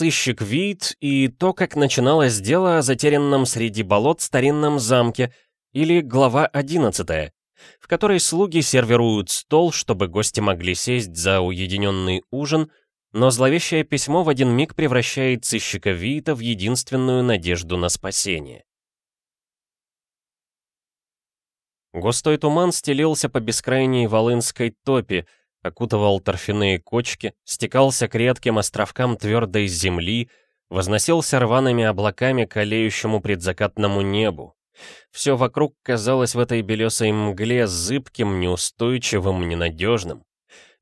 сыщик Вит и то, как начиналось дело о затерянном среди болот старинном замке, или глава 11, в которой слуги сервируют стол, чтобы гости могли сесть за уединенный ужин, но зловещее письмо в один миг превращает сыщика Вита в единственную надежду на спасение. Густой туман стелился по бескрайней Волынской топи, окутывал торфяные кочки, стекался к редким островкам твердой земли, возносился рваными облаками к олеющему предзакатному небу. Все вокруг казалось в этой белесой мгле зыбким, неустойчивым, ненадежным.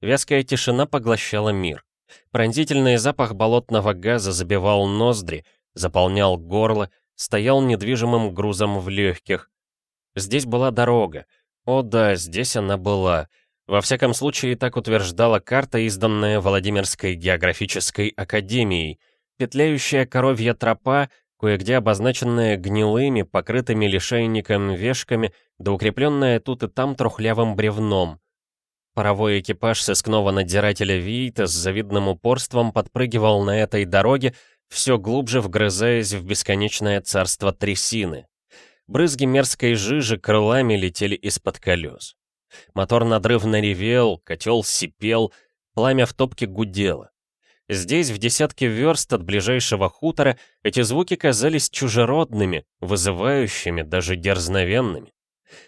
Вязкая тишина поглощала мир. Пронзительный запах болотного газа забивал ноздри, заполнял горло, стоял недвижимым грузом в легких. Здесь была дорога. О да, здесь она была. Во всяком случае, так утверждала карта, изданная Владимирской географической академией. Петляющая коровья тропа, кое-где обозначенная гнилыми, покрытыми лишайником вешками, да укрепленная тут и там трухлявым бревном. Паровой экипаж сыскного надзирателя Виита с завидным упорством подпрыгивал на этой дороге, все глубже вгрызаясь в бесконечное царство трясины. Брызги мерзкой жижи крылами летели из-под колес. Мотор надрывно ревел, котел сипел, пламя в топке гудело. Здесь, в десятке верст от ближайшего хутора, эти звуки казались чужеродными, вызывающими, даже дерзновенными.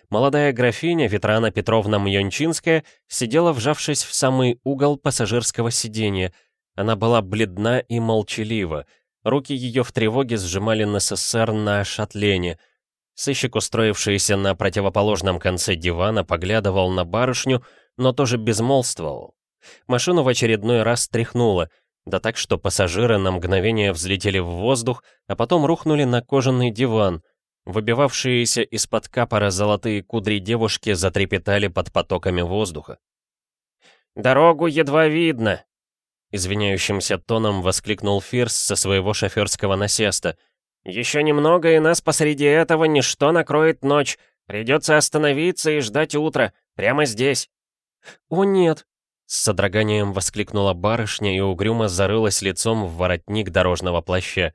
Молодая графиня Ветрана Петровна Мьончинская сидела, вжавшись в самый угол пассажирского сиденья. Она была бледна и молчалива. Руки ее в тревоге сжимали НССР на шатлене. Сыщик, устроившийся на противоположном конце дивана, поглядывал на барышню, но тоже безмолвствовал. Машину в очередной раз тряхнуло, да так, что пассажиры на мгновение взлетели в воздух, а потом рухнули на кожаный диван, Выбивавшиеся из-под капора золотые кудри девушки затрепетали под потоками воздуха. «Дорогу едва видно!» Извиняющимся тоном воскликнул Фирс со своего шоферского насеста. «Еще немного, и нас посреди этого ничто накроет ночь. Придется остановиться и ждать утра. Прямо здесь». «О, нет!» С содроганием воскликнула барышня и угрюмо зарылась лицом в воротник дорожного плаща.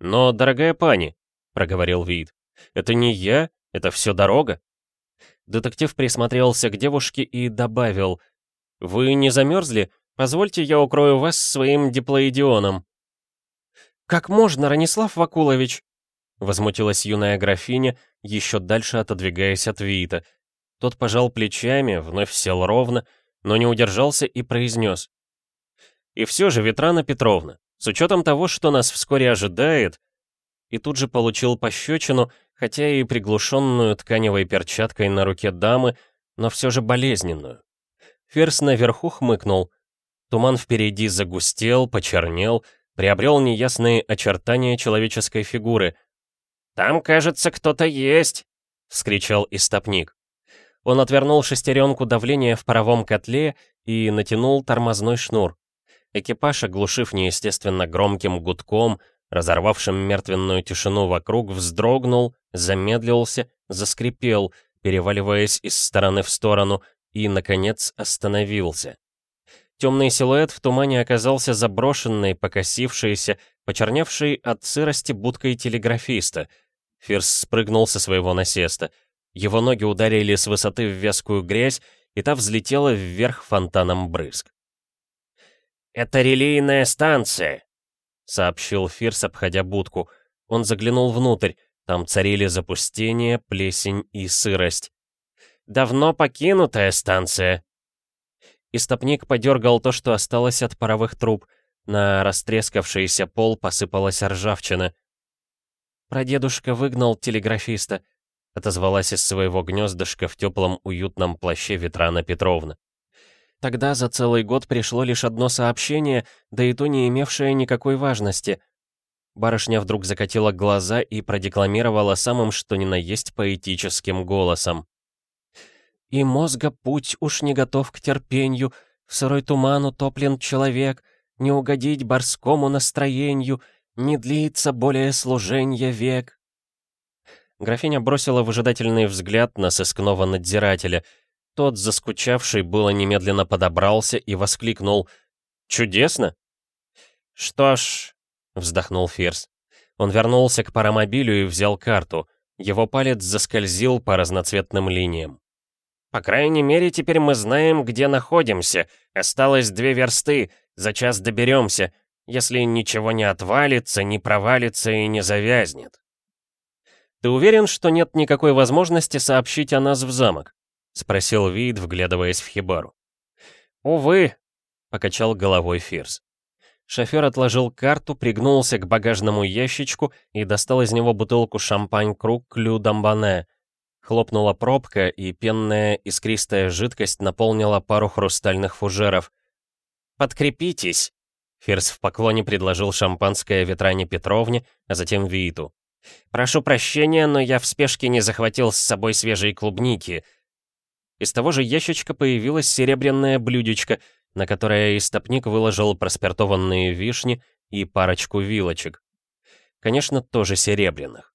«Но, дорогая пани», проговорил Вид. «Это не я, это все дорога». Детектив присмотрелся к девушке и добавил. «Вы не замерзли? Позвольте, я укрою вас своим диплоидионом». «Как можно, Ранислав Вакулович?» Возмутилась юная графиня, еще дальше отодвигаясь от Виита. Тот пожал плечами, вновь сел ровно, но не удержался и произнес. «И все же, Ветрана Петровна, с учетом того, что нас вскоре ожидает, и тут же получил пощечину, хотя и приглушенную тканевой перчаткой на руке дамы, но все же болезненную. Ферс наверху хмыкнул. Туман впереди загустел, почернел, приобрел неясные очертания человеческой фигуры. «Там, кажется, кто-то есть!» — вскричал истопник. Он отвернул шестеренку давления в паровом котле и натянул тормозной шнур. Экипаж, оглушив неестественно громким гудком, разорвавшим мертвенную тишину вокруг, вздрогнул, замедлился, заскрипел, переваливаясь из стороны в сторону, и, наконец, остановился. Темный силуэт в тумане оказался заброшенной, покосившейся, почерневшей от сырости будкой телеграфиста. Фирс спрыгнул со своего насеста. Его ноги ударили с высоты в вязкую грязь, и та взлетела вверх фонтаном брызг. «Это релейная станция», сообщил Фирс, обходя будку. Он заглянул внутрь. Там царили запустение, плесень и сырость. «Давно покинутая станция!» Истопник подергал то, что осталось от паровых труб. На растрескавшийся пол посыпалась ржавчина. «Прадедушка выгнал телеграфиста», — отозвалась из своего гнездышка в теплом уютном плаще Ветрана Петровна. Тогда за целый год пришло лишь одно сообщение, да и то не имевшее никакой важности. Барышня вдруг закатила глаза и продекламировала самым что ни на есть поэтическим голосом. «И мозга путь уж не готов к терпенью, в сырой туман утоплен человек, не угодить барскому настроению, не длится более служенья век». Графиня бросила выжидательный взгляд на сыскного надзирателя — тот, заскучавший, было немедленно подобрался и воскликнул «Чудесно!» «Что ж...» — вздохнул Фирс. Он вернулся к паромобилю и взял карту. Его палец заскользил по разноцветным линиям. «По крайней мере, теперь мы знаем, где находимся. Осталось две версты. За час доберемся, если ничего не отвалится, не провалится и не завязнет». «Ты уверен, что нет никакой возможности сообщить о нас в замок?» — спросил Вид, вглядываясь в хибару. «Увы», — покачал головой Фирс. Шофер отложил карту, пригнулся к багажному ящичку и достал из него бутылку шампань-круг Клю Дамбане. Хлопнула пробка, и пенная искристая жидкость наполнила пару хрустальных фужеров. «Подкрепитесь!» Фирс в поклоне предложил шампанское Ветране Петровне, а затем Вииту. «Прошу прощения, но я в спешке не захватил с собой свежие клубники». Из того же ящичка появилось серебряное блюдечко — на которое истопник выложил проспиртованные вишни и парочку вилочек. Конечно, тоже серебряных.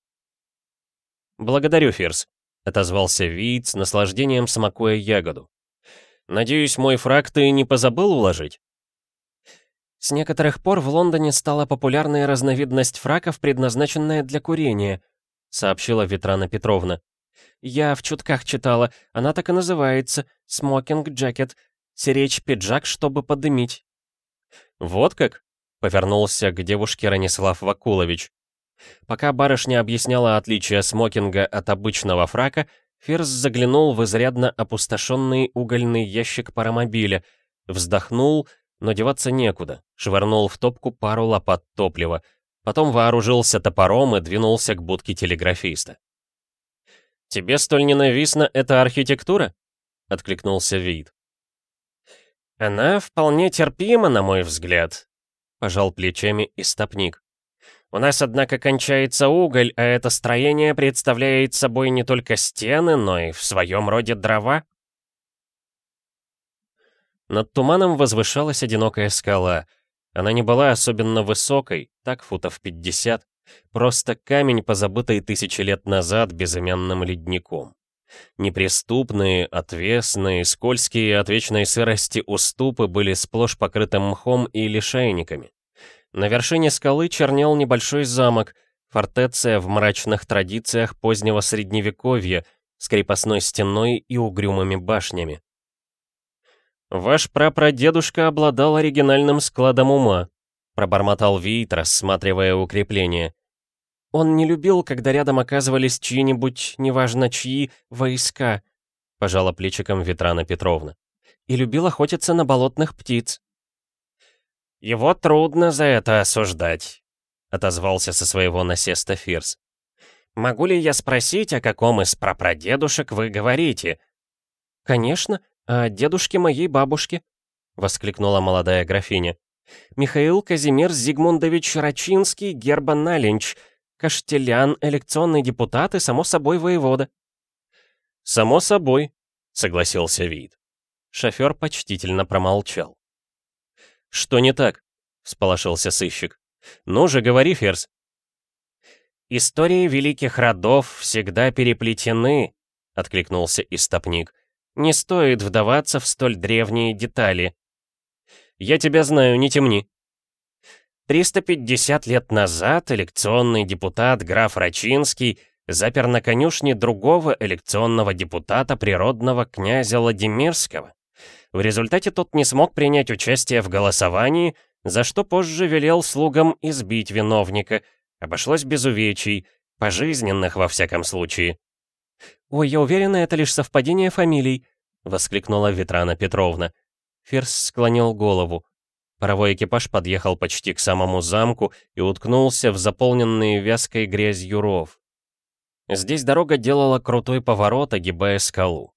«Благодарю, Фирс», — отозвался Виит с наслаждением смакуя ягоду. «Надеюсь, мой фраг ты не позабыл уложить?» С некоторых пор в Лондоне стала популярная разновидность фраков, предназначенная для курения, сообщила Ветрана Петровна. Я в чутках читала, она так и называется — «Смокинг Джекет», Серечь пиджак, чтобы подымить. «Вот как?» — повернулся к девушке Ранислав Вакулович. Пока барышня объясняла отличие смокинга от обычного фрака, Фирс заглянул в изрядно опустошенный угольный ящик паромобиля, вздохнул, но деваться некуда, швырнул в топку пару лопат топлива, потом вооружился топором и двинулся к будке телеграфиста. «Тебе столь ненавистна эта архитектура?» — откликнулся Вид. «Она вполне терпима, на мой взгляд», — пожал плечами истопник. «У нас, однако, кончается уголь, а это строение представляет собой не только стены, но и в своем роде дрова». Над туманом возвышалась одинокая скала. Она не была особенно высокой, так футов 50, просто камень, позабытый тысячи лет назад безымянным ледником. Неприступные, отвесные, скользкие от вечной сырости уступы были сплошь покрыты мхом и лишайниками. На вершине скалы чернел небольшой замок, фортеция в мрачных традициях позднего средневековья, с крепостной стеной и угрюмыми башнями. «Ваш прапрадедушка обладал оригинальным складом ума», пробормотал Вит, рассматривая укрепление. Он не любил, когда рядом оказывались чьи-нибудь, неважно чьи, войска, пожала плечиком Ветрана Петровна. И любил охотиться на болотных птиц. Его трудно за это осуждать, отозвался со своего насеста Фирс. Могу ли я спросить, о каком из прапрадедушек вы говорите? Конечно, о дедушке моей бабушки, воскликнула молодая графиня. Михаил Казимир Зигмундович Рачинский, герба Налинч — Каштелян, элекционный депутат и, само собой, воевода». «Само собой», — согласился Вид. Шофер почтительно промолчал. «Что не так?» — всполошился сыщик. «Ну же, говори, Ферзь». «Истории великих родов всегда переплетены», — откликнулся истопник. «Не стоит вдаваться в столь древние детали». «Я тебя знаю, не темни», 350 лет назад элекционный депутат граф Рачинский запер на конюшне другого элекционного депутата природного князя Владимирского. В результате тот не смог принять участие в голосовании, за что позже велел слугам избить виновника. Обошлось без увечий, пожизненных во всяком случае. «Ой, я уверена, это лишь совпадение фамилий», — воскликнула Ветрана Петровна. Ферс склонил голову. Паровой экипаж подъехал почти к самому замку и уткнулся в заполненные вязкой грязью ров. Здесь дорога делала крутой поворот, огибая скалу.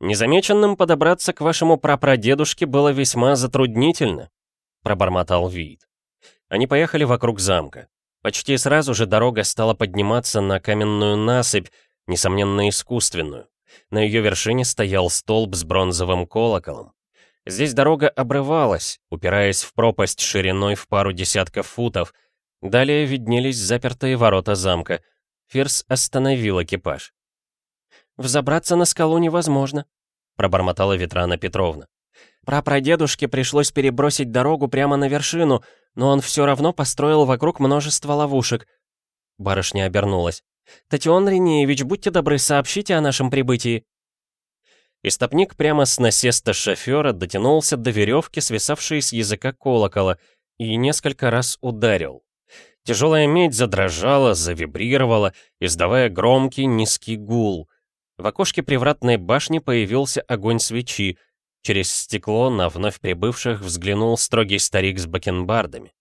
«Незамеченным подобраться к вашему прапрадедушке было весьма затруднительно», — пробормотал Вид. Они поехали вокруг замка. Почти сразу же дорога стала подниматься на каменную насыпь, несомненно искусственную. На ее вершине стоял столб с бронзовым колоколом. Здесь дорога обрывалась, упираясь в пропасть шириной в пару десятков футов. Далее виднелись запертые ворота замка. Фирс остановил экипаж. «Взобраться на скалу невозможно», — пробормотала Ветрана Петровна. Прапрадедушке пришлось перебросить дорогу прямо на вершину, но он все равно построил вокруг множество ловушек. Барышня обернулась. «Татион Ринеевич, будьте добры, сообщите о нашем прибытии». Истопник прямо с насеста шофера дотянулся до веревки, свисавшей с языка колокола, и несколько раз ударил. Тяжелая медь задрожала, завибрировала, издавая громкий низкий гул. В окошке привратной башни появился огонь свечи. Через стекло на вновь прибывших взглянул строгий старик с бакенбардами.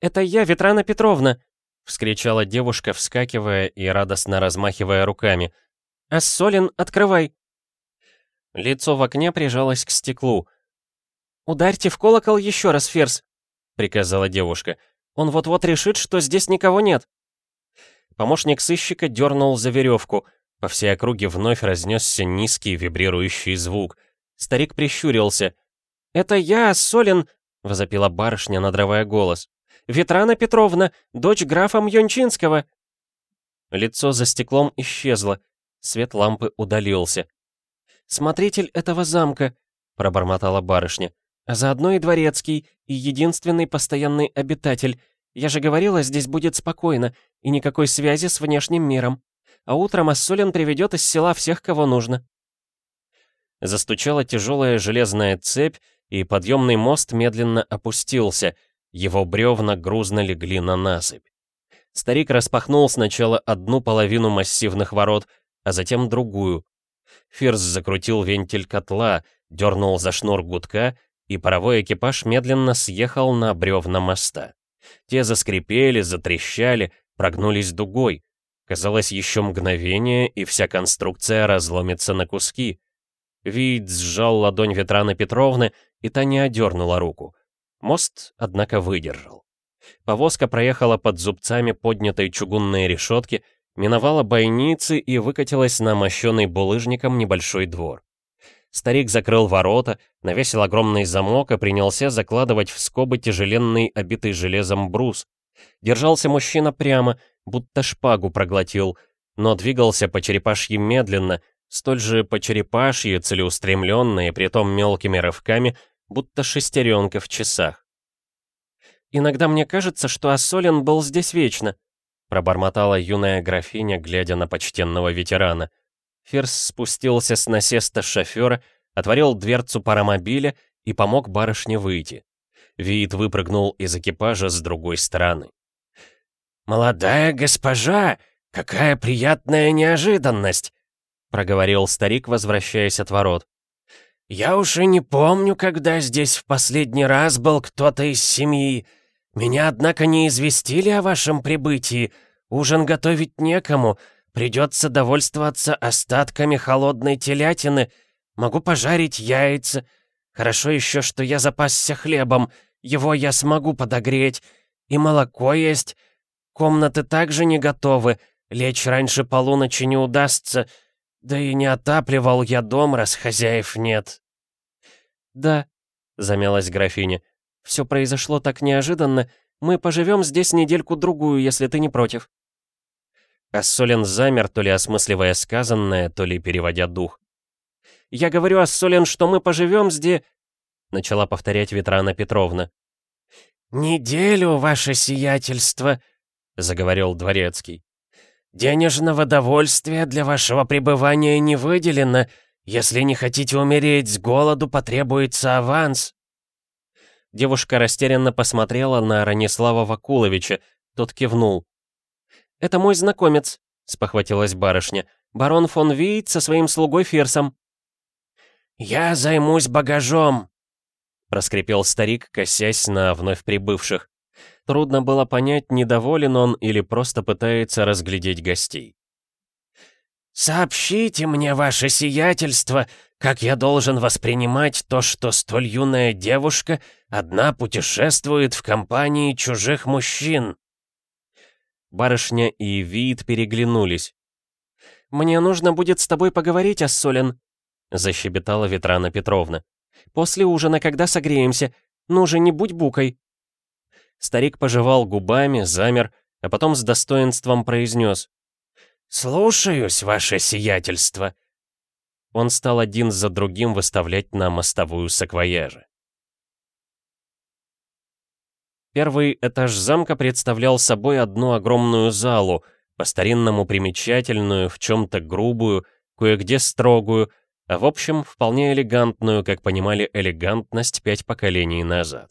«Это я, Ветрана Петровна!» — вскричала девушка, вскакивая и радостно размахивая руками. «Ассолин, открывай!» Лицо в окне прижалось к стеклу. «Ударьте в колокол еще раз, Ферзь!» — приказала девушка. «Он вот-вот решит, что здесь никого нет!» Помощник сыщика дернул за веревку. По всей округе вновь разнесся низкий вибрирующий звук. Старик прищурился. «Это я, Солин!» — возопила барышня, надрывая голос. «Ветрана Петровна, дочь графа Мьончинского!» Лицо за стеклом исчезло. Свет лампы удалился. «Смотритель этого замка», — пробормотала барышня. «А заодно и дворецкий, и единственный постоянный обитатель. Я же говорила, здесь будет спокойно, и никакой связи с внешним миром. А утром Ассолин приведет из села всех, кого нужно». Застучала тяжелая железная цепь, и подъемный мост медленно опустился. Его бревна грузно легли на насыпь. Старик распахнул сначала одну половину массивных ворот, а затем другую, Фирс закрутил вентиль котла, дернул за шнур гудка, и паровой экипаж медленно съехал на бревна моста. Те заскрипели, затрещали, прогнулись дугой. Казалось, еще мгновение, и вся конструкция разломится на куски. Вид сжал ладонь Ветраны Петровны, и та не одернула руку. Мост, однако, выдержал. Повозка проехала под зубцами поднятой чугунной решетки, миновала бойницы и выкатилась на мощенный булыжником небольшой двор. Старик закрыл ворота, навесил огромный замок и принялся закладывать в скобы тяжеленный, обитый железом брус. Держался мужчина прямо, будто шпагу проглотил, но двигался по черепашьи медленно, столь же по черепашьи, целеустремленно и притом мелкими рывками, будто шестеренка в часах. «Иногда мне кажется, что Ассолин был здесь вечно», пробормотала юная графиня, глядя на почтенного ветерана. Ферс спустился с насеста шофера, отворил дверцу паромобиля и помог барышне выйти. Вид выпрыгнул из экипажа с другой стороны. «Молодая госпожа! Какая приятная неожиданность!» проговорил старик, возвращаясь от ворот. «Я уж и не помню, когда здесь в последний раз был кто-то из семьи. Меня, однако, не известили о вашем прибытии. Ужин готовить некому. Придется довольствоваться остатками холодной телятины. Могу пожарить яйца. Хорошо еще, что я запасся хлебом. Его я смогу подогреть. И молоко есть. Комнаты также не готовы. Лечь раньше полуночи не удастся. Да и не отапливал я дом, раз хозяев нет. «Да», — замялась графиня, — все произошло так неожиданно. Мы поживем здесь недельку-другую, если ты не против». Ассолен замер, то ли осмысливая сказанное, то ли переводя дух. «Я говорю, Ассолен, что мы поживем здесь...» Начала повторять Ветрана Петровна. «Неделю, ваше сиятельство», — заговорил Дворецкий. «Денежного довольствия для вашего пребывания не выделено. Если не хотите умереть с голоду, потребуется аванс». Девушка растерянно посмотрела на Ранислава Вакуловича, тот кивнул. «Это мой знакомец», — спохватилась барышня. «Барон фон Виит со своим слугой Фирсом». «Я займусь багажом», — проскрипел старик, косясь на вновь прибывших. Трудно было понять, недоволен он или просто пытается разглядеть гостей. «Сообщите мне, ваше сиятельство, как я должен воспринимать то, что столь юная девушка одна путешествует в компании чужих мужчин?» Барышня и Вид переглянулись. «Мне нужно будет с тобой поговорить, Ассолин», — защебетала Ветрана Петровна. «После ужина, когда согреемся. Ну же, не будь букой». Старик пожевал губами, замер, а потом с достоинством произнес. «Слушаюсь, ваше сиятельство». он стал один за другим выставлять на мостовую саквояжи. Первый этаж замка представлял собой одну огромную залу, по-старинному примечательную, в чем-то грубую, кое-где строгую, а в общем, вполне элегантную, как понимали элегантность пять поколений назад.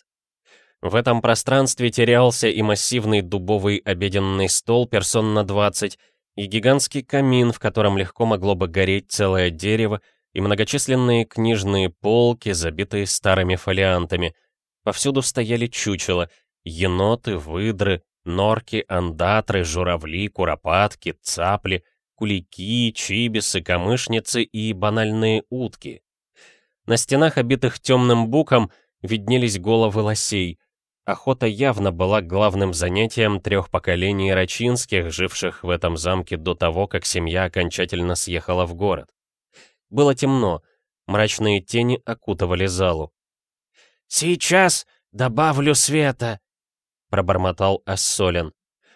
В этом пространстве терялся и массивный дубовый обеденный стол персон на 20, и гигантский камин, в котором легко могло бы гореть целое дерево, и многочисленные книжные полки, забитые старыми фолиантами. Повсюду стояли чучела — Еноты, выдры, норки, андатры, журавли, куропатки, цапли, кулики, чибисы, камышницы и банальные утки. На стенах, обитых темным буком, виднелись головы лосей. Охота явно была главным занятием трех поколений рачинских, живших в этом замке до того, как семья окончательно съехала в город. Было темно, мрачные тени окутывали залу. «Сейчас добавлю света!» пробормотал Ассолин.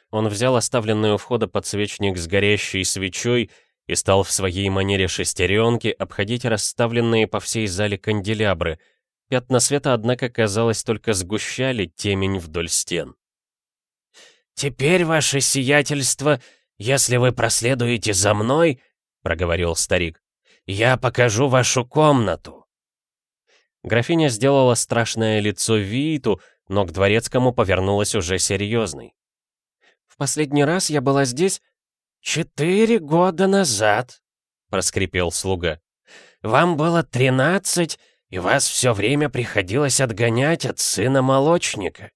Он взял оставленный у входа подсвечник с горящей свечой и стал в своей манере шестеренки обходить расставленные по всей зале канделябры. Пятна света, однако, казалось, только сгущали темень вдоль стен. «Теперь, ваше сиятельство, если вы проследуете за мной, — проговорил старик, — я покажу вашу комнату». Графиня сделала страшное лицо Виту, но к дворецкому повернулась уже серьезной. «В последний раз я была здесь...» «Четыре года назад», — проскрипел слуга. «Вам было тринадцать, и вас все время приходилось отгонять от сына молочника».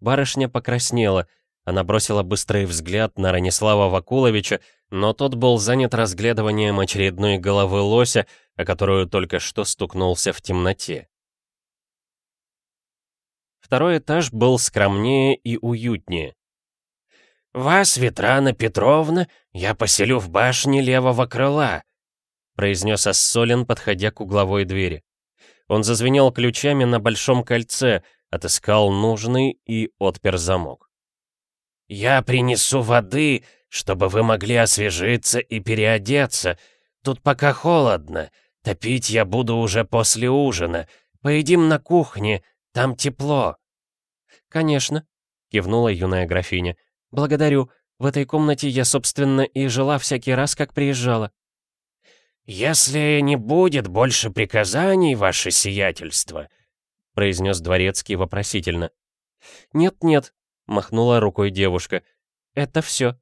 Барышня покраснела. Она бросила быстрый взгляд на Ранислава Вакуловича, но тот был занят разглядыванием очередной головы лося, о которую только что стукнулся в темноте. Второй этаж был скромнее и уютнее. «Вас, Ветрана Петровна, я поселю в башне левого крыла», произнес Ассолин, подходя к угловой двери. Он зазвенел ключами на большом кольце, отыскал нужный и отпер замок. «Я принесу воды, чтобы вы могли освежиться и переодеться. Тут пока холодно. Топить я буду уже после ужина. Поедим на кухне, там тепло». «Конечно», — кивнула юная графиня. «Благодарю. В этой комнате я, собственно, и жила всякий раз, как приезжала». «Если не будет больше приказаний, ваше сиятельство», — произнес дворецкий вопросительно. «Нет-нет», — махнула рукой девушка. «Это все».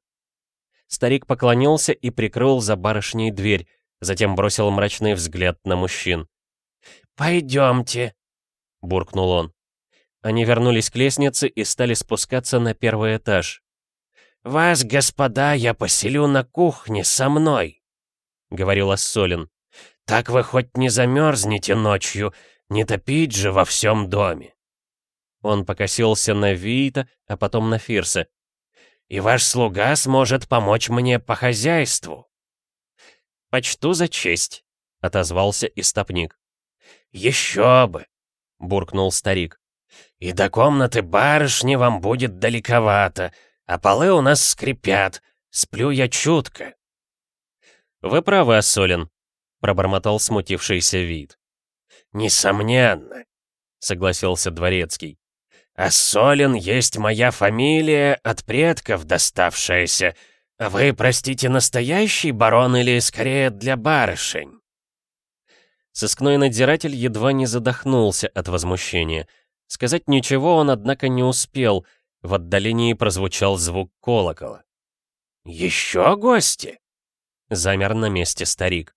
Старик поклонился и прикрыл за барышней дверь, затем бросил мрачный взгляд на мужчин. «Пойдемте», буркнул он. Они вернулись к лестнице и стали спускаться на первый этаж. «Вас, господа, я поселю на кухне со мной», — говорил Ассолин. «Так вы хоть не замерзнете ночью, не топить же во всем доме». Он покосился на Виита, а потом на Фирса. «И ваш слуга сможет помочь мне по хозяйству». «Почту за честь», — отозвался истопник. «Еще бы!» — буркнул старик. «И до комнаты барышни вам будет далековато, а полы у нас скрипят. Сплю я чутко». «Вы правы, Ассолин», — пробормотал смутившийся вид. «Несомненно», — согласился Дворецкий. «Ассолин есть моя фамилия, от предков доставшаяся. Вы, простите, настоящий барон или скорее для барышень?» Сыскной надзиратель едва не задохнулся от возмущения. Сказать ничего он, однако, не успел. В отдалении прозвучал звук колокола. «Еще гости?» Замер на месте старик.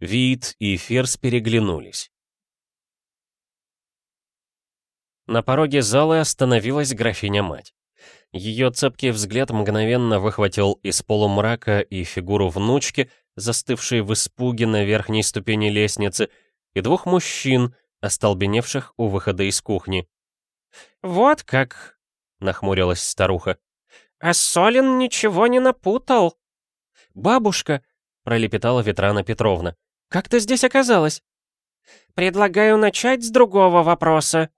Вид и Фирс переглянулись. На пороге зала остановилась графиня-мать. Ее цепкий взгляд мгновенно выхватил из полумрака и фигуру внучки, застывшей в испуге на верхней ступени лестницы, и двух мужчин, остолбеневших у выхода из кухни. «Вот как!» — нахмурилась старуха. «А Солин ничего не напутал!» «Бабушка!» — пролепетала Ветрана Петровна. «Как ты здесь оказалась?» «Предлагаю начать с другого вопроса»,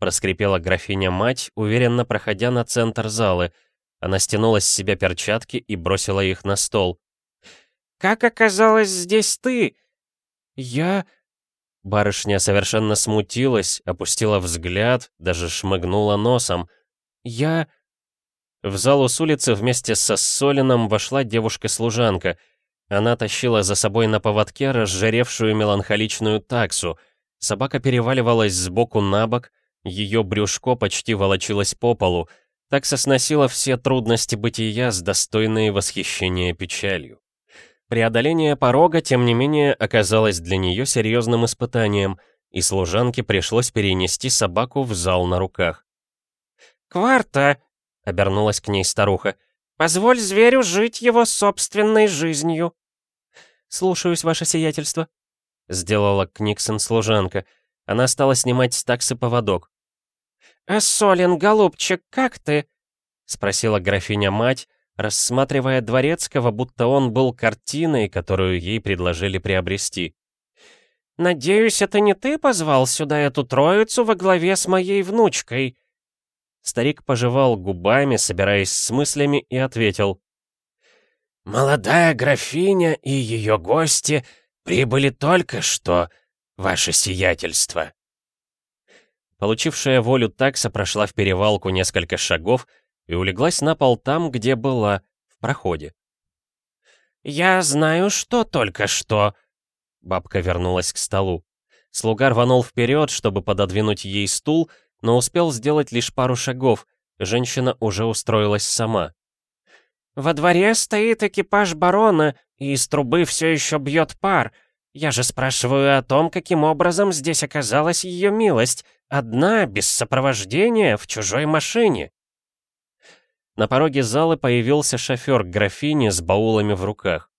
проскрипела графиня-мать, уверенно проходя на центр залы. Она стянула с себя перчатки и бросила их на стол. как оказалось здесь ты?» «Я...» Барышня совершенно смутилась, опустила взгляд, даже шмыгнула носом. «Я...» В залу с улицы вместе со Солином вошла девушка-служанка. Она тащила за собой на поводке разжаревшую меланхоличную таксу. Собака переваливалась сбоку на бок, ее брюшко почти волочилось по полу. Такса сносила все трудности бытия с достойной восхищения печалью. Преодоление порога, тем не менее, оказалось для нее серьезным испытанием, и служанке пришлось перенести собаку в зал на руках. «Кварта!» — обернулась к ней старуха. «Позволь зверю жить его собственной жизнью». «Слушаюсь, ваше сиятельство», — сделала Книксон служанка. Она стала снимать с таксы поводок. «Эссолин, голубчик, как ты?» — спросила графиня-мать, рассматривая Дворецкого, будто он был картиной, которую ей предложили приобрести. «Надеюсь, это не ты позвал сюда эту троицу во главе с моей внучкой?» Старик пожевал губами, собираясь с мыслями, и ответил. «Молодая графиня и ее гости прибыли только что, ваше сиятельство». Получившая волю такса прошла в перевалку несколько шагов и улеглась на пол там, где была, в проходе. «Я знаю, что только что...» Бабка вернулась к столу. Слуга рванул вперед, чтобы пододвинуть ей стул, но успел сделать лишь пару шагов. Женщина уже устроилась сама. «Во дворе стоит экипаж барона, и из трубы все еще бьет пар. Я же спрашиваю о том, каким образом здесь оказалась ее милость. Одна, без сопровождения, в чужой машине». На пороге зала появился шофер графини с баулами в руках.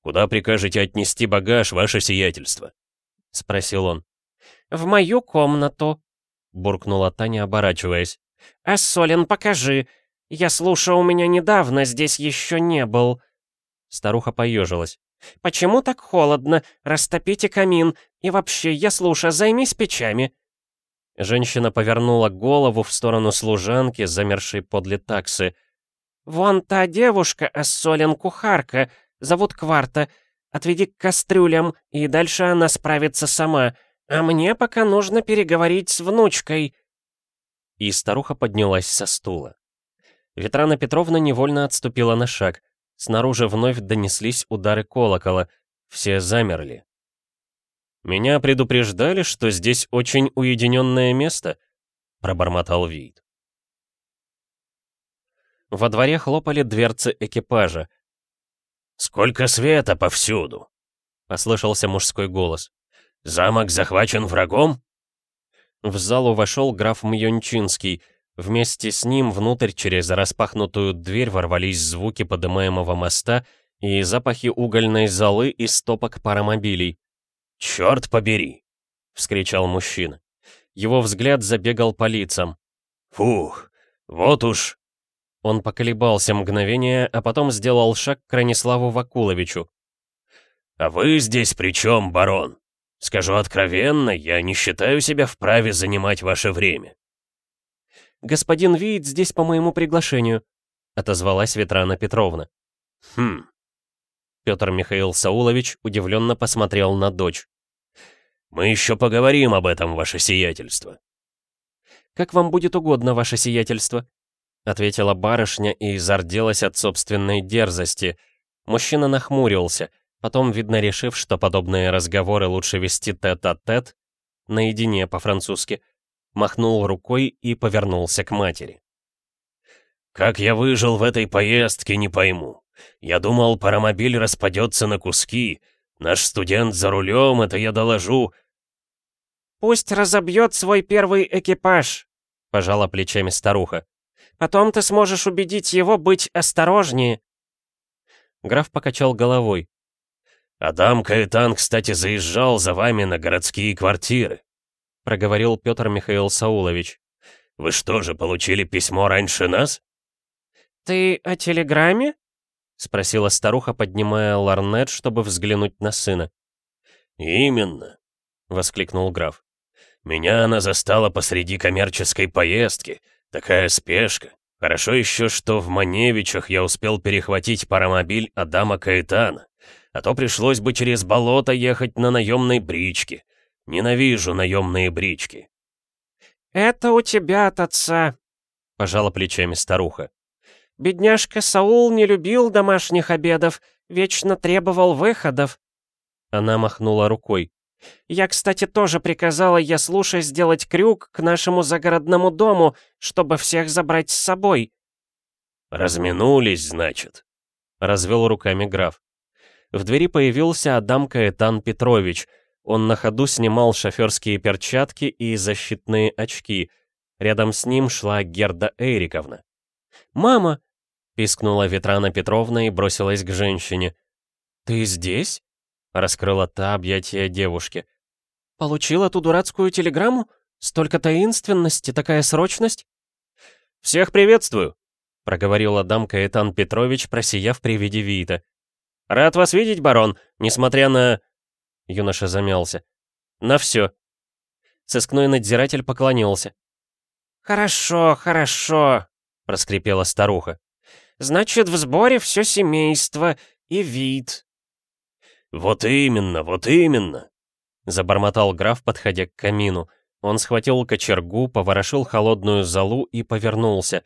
«Куда прикажете отнести багаж, ваше сиятельство?» — спросил он. «В мою комнату», — буркнула Таня, оборачиваясь. «Ассолин, покажи. Я слушал, у меня недавно здесь еще не был». Старуха поежилась. «Почему так холодно? Растопите камин. И вообще, я слушаю, займись печами». Женщина повернула голову в сторону служанки, замершей подле таксы. «Вон та девушка, Ассолин, кухарка. Зовут Кварта. Отведи к кастрюлям, и дальше она справится сама. А мне пока нужно переговорить с внучкой». И старуха поднялась со стула. Ветрана Петровна невольно отступила на шаг. Снаружи вновь донеслись удары колокола. Все замерли. «Меня предупреждали, что здесь очень уединенное место», — пробормотал Вид. Во дворе хлопали дверцы экипажа. «Сколько света повсюду!» — послышался мужской голос. «Замок захвачен врагом?» В залу вошел граф Мьончинский. Вместе с ним внутрь через распахнутую дверь ворвались звуки подымаемого моста и запахи угольной золы и стопок паромобилей. «Черт побери!» — вскричал мужчина. Его взгляд забегал по лицам. «Фух, вот уж...» Он поколебался мгновение, а потом сделал шаг к Раниславу Вакуловичу. «А вы здесь при чем, барон? Скажу откровенно, я не считаю себя вправе занимать ваше время». «Господин Виит здесь по моему приглашению», — отозвалась Ветрана Петровна. «Хм». Петр Михаил Саулович удивленно посмотрел на дочь. «Мы еще поговорим об этом, ваше сиятельство». «Как вам будет угодно, ваше сиятельство», — ответила барышня и зарделась от собственной дерзости. Мужчина нахмурился, потом, видно, решив, что подобные разговоры лучше вести тет-а-тет, -тет, наедине по-французски, махнул рукой и повернулся к матери. «Как я выжил в этой поездке, не пойму. Я думал, паромобиль распадется на куски. Наш студент за рулем, это я доложу». «Пусть разобьет свой первый экипаж», — пожала плечами старуха. «Потом ты сможешь убедить его быть осторожнее». Граф покачал головой. «Адам Каэтан, кстати, заезжал за вами на городские квартиры проговорил Петр Михаил Саулович. «Вы что же, получили письмо раньше нас?» «Ты о телеграмме?» — спросила старуха, поднимая ларнет, чтобы взглянуть на сына. «Именно», — воскликнул граф. «Меня она застала посреди коммерческой поездки. Такая спешка. Хорошо еще, что в Маневичах я успел перехватить паромобиль Адама Каэтана, а то пришлось бы через болото ехать на наемной бричке. Ненавижу наемные брички». «Это у тебя от отца», — пожала плечами старуха. «Бедняжка Саул не любил домашних обедов, вечно требовал выходов». Она махнула рукой. «Я, кстати, тоже приказала я слушай сделать крюк к нашему загородному дому, чтобы всех забрать с собой». «Разминулись, значит», — развел руками граф. В двери появился Адам Каэтан Петрович. Он на ходу снимал шоферские перчатки и защитные очки. Рядом с ним шла Герда Эриковна. «Мама!» — пискнула Ветрана Петровна и бросилась к женщине. «Ты здесь?» — раскрыла та объятия девушки. «Получила ту дурацкую телеграмму? Столько таинственности, такая срочность?» «Всех приветствую!» — проговорил Адам Каэтан Петрович, просияв при виде Вита. «Рад вас видеть, барон, несмотря на...» Юноша замялся. «На все». Сыскной надзиратель поклонился. «Хорошо, хорошо», — проскрипела старуха. «Значит, в сборе все семейство и вид». «Вот именно, вот именно», — забормотал граф, подходя к камину. Он схватил кочергу, поворошил холодную золу и повернулся.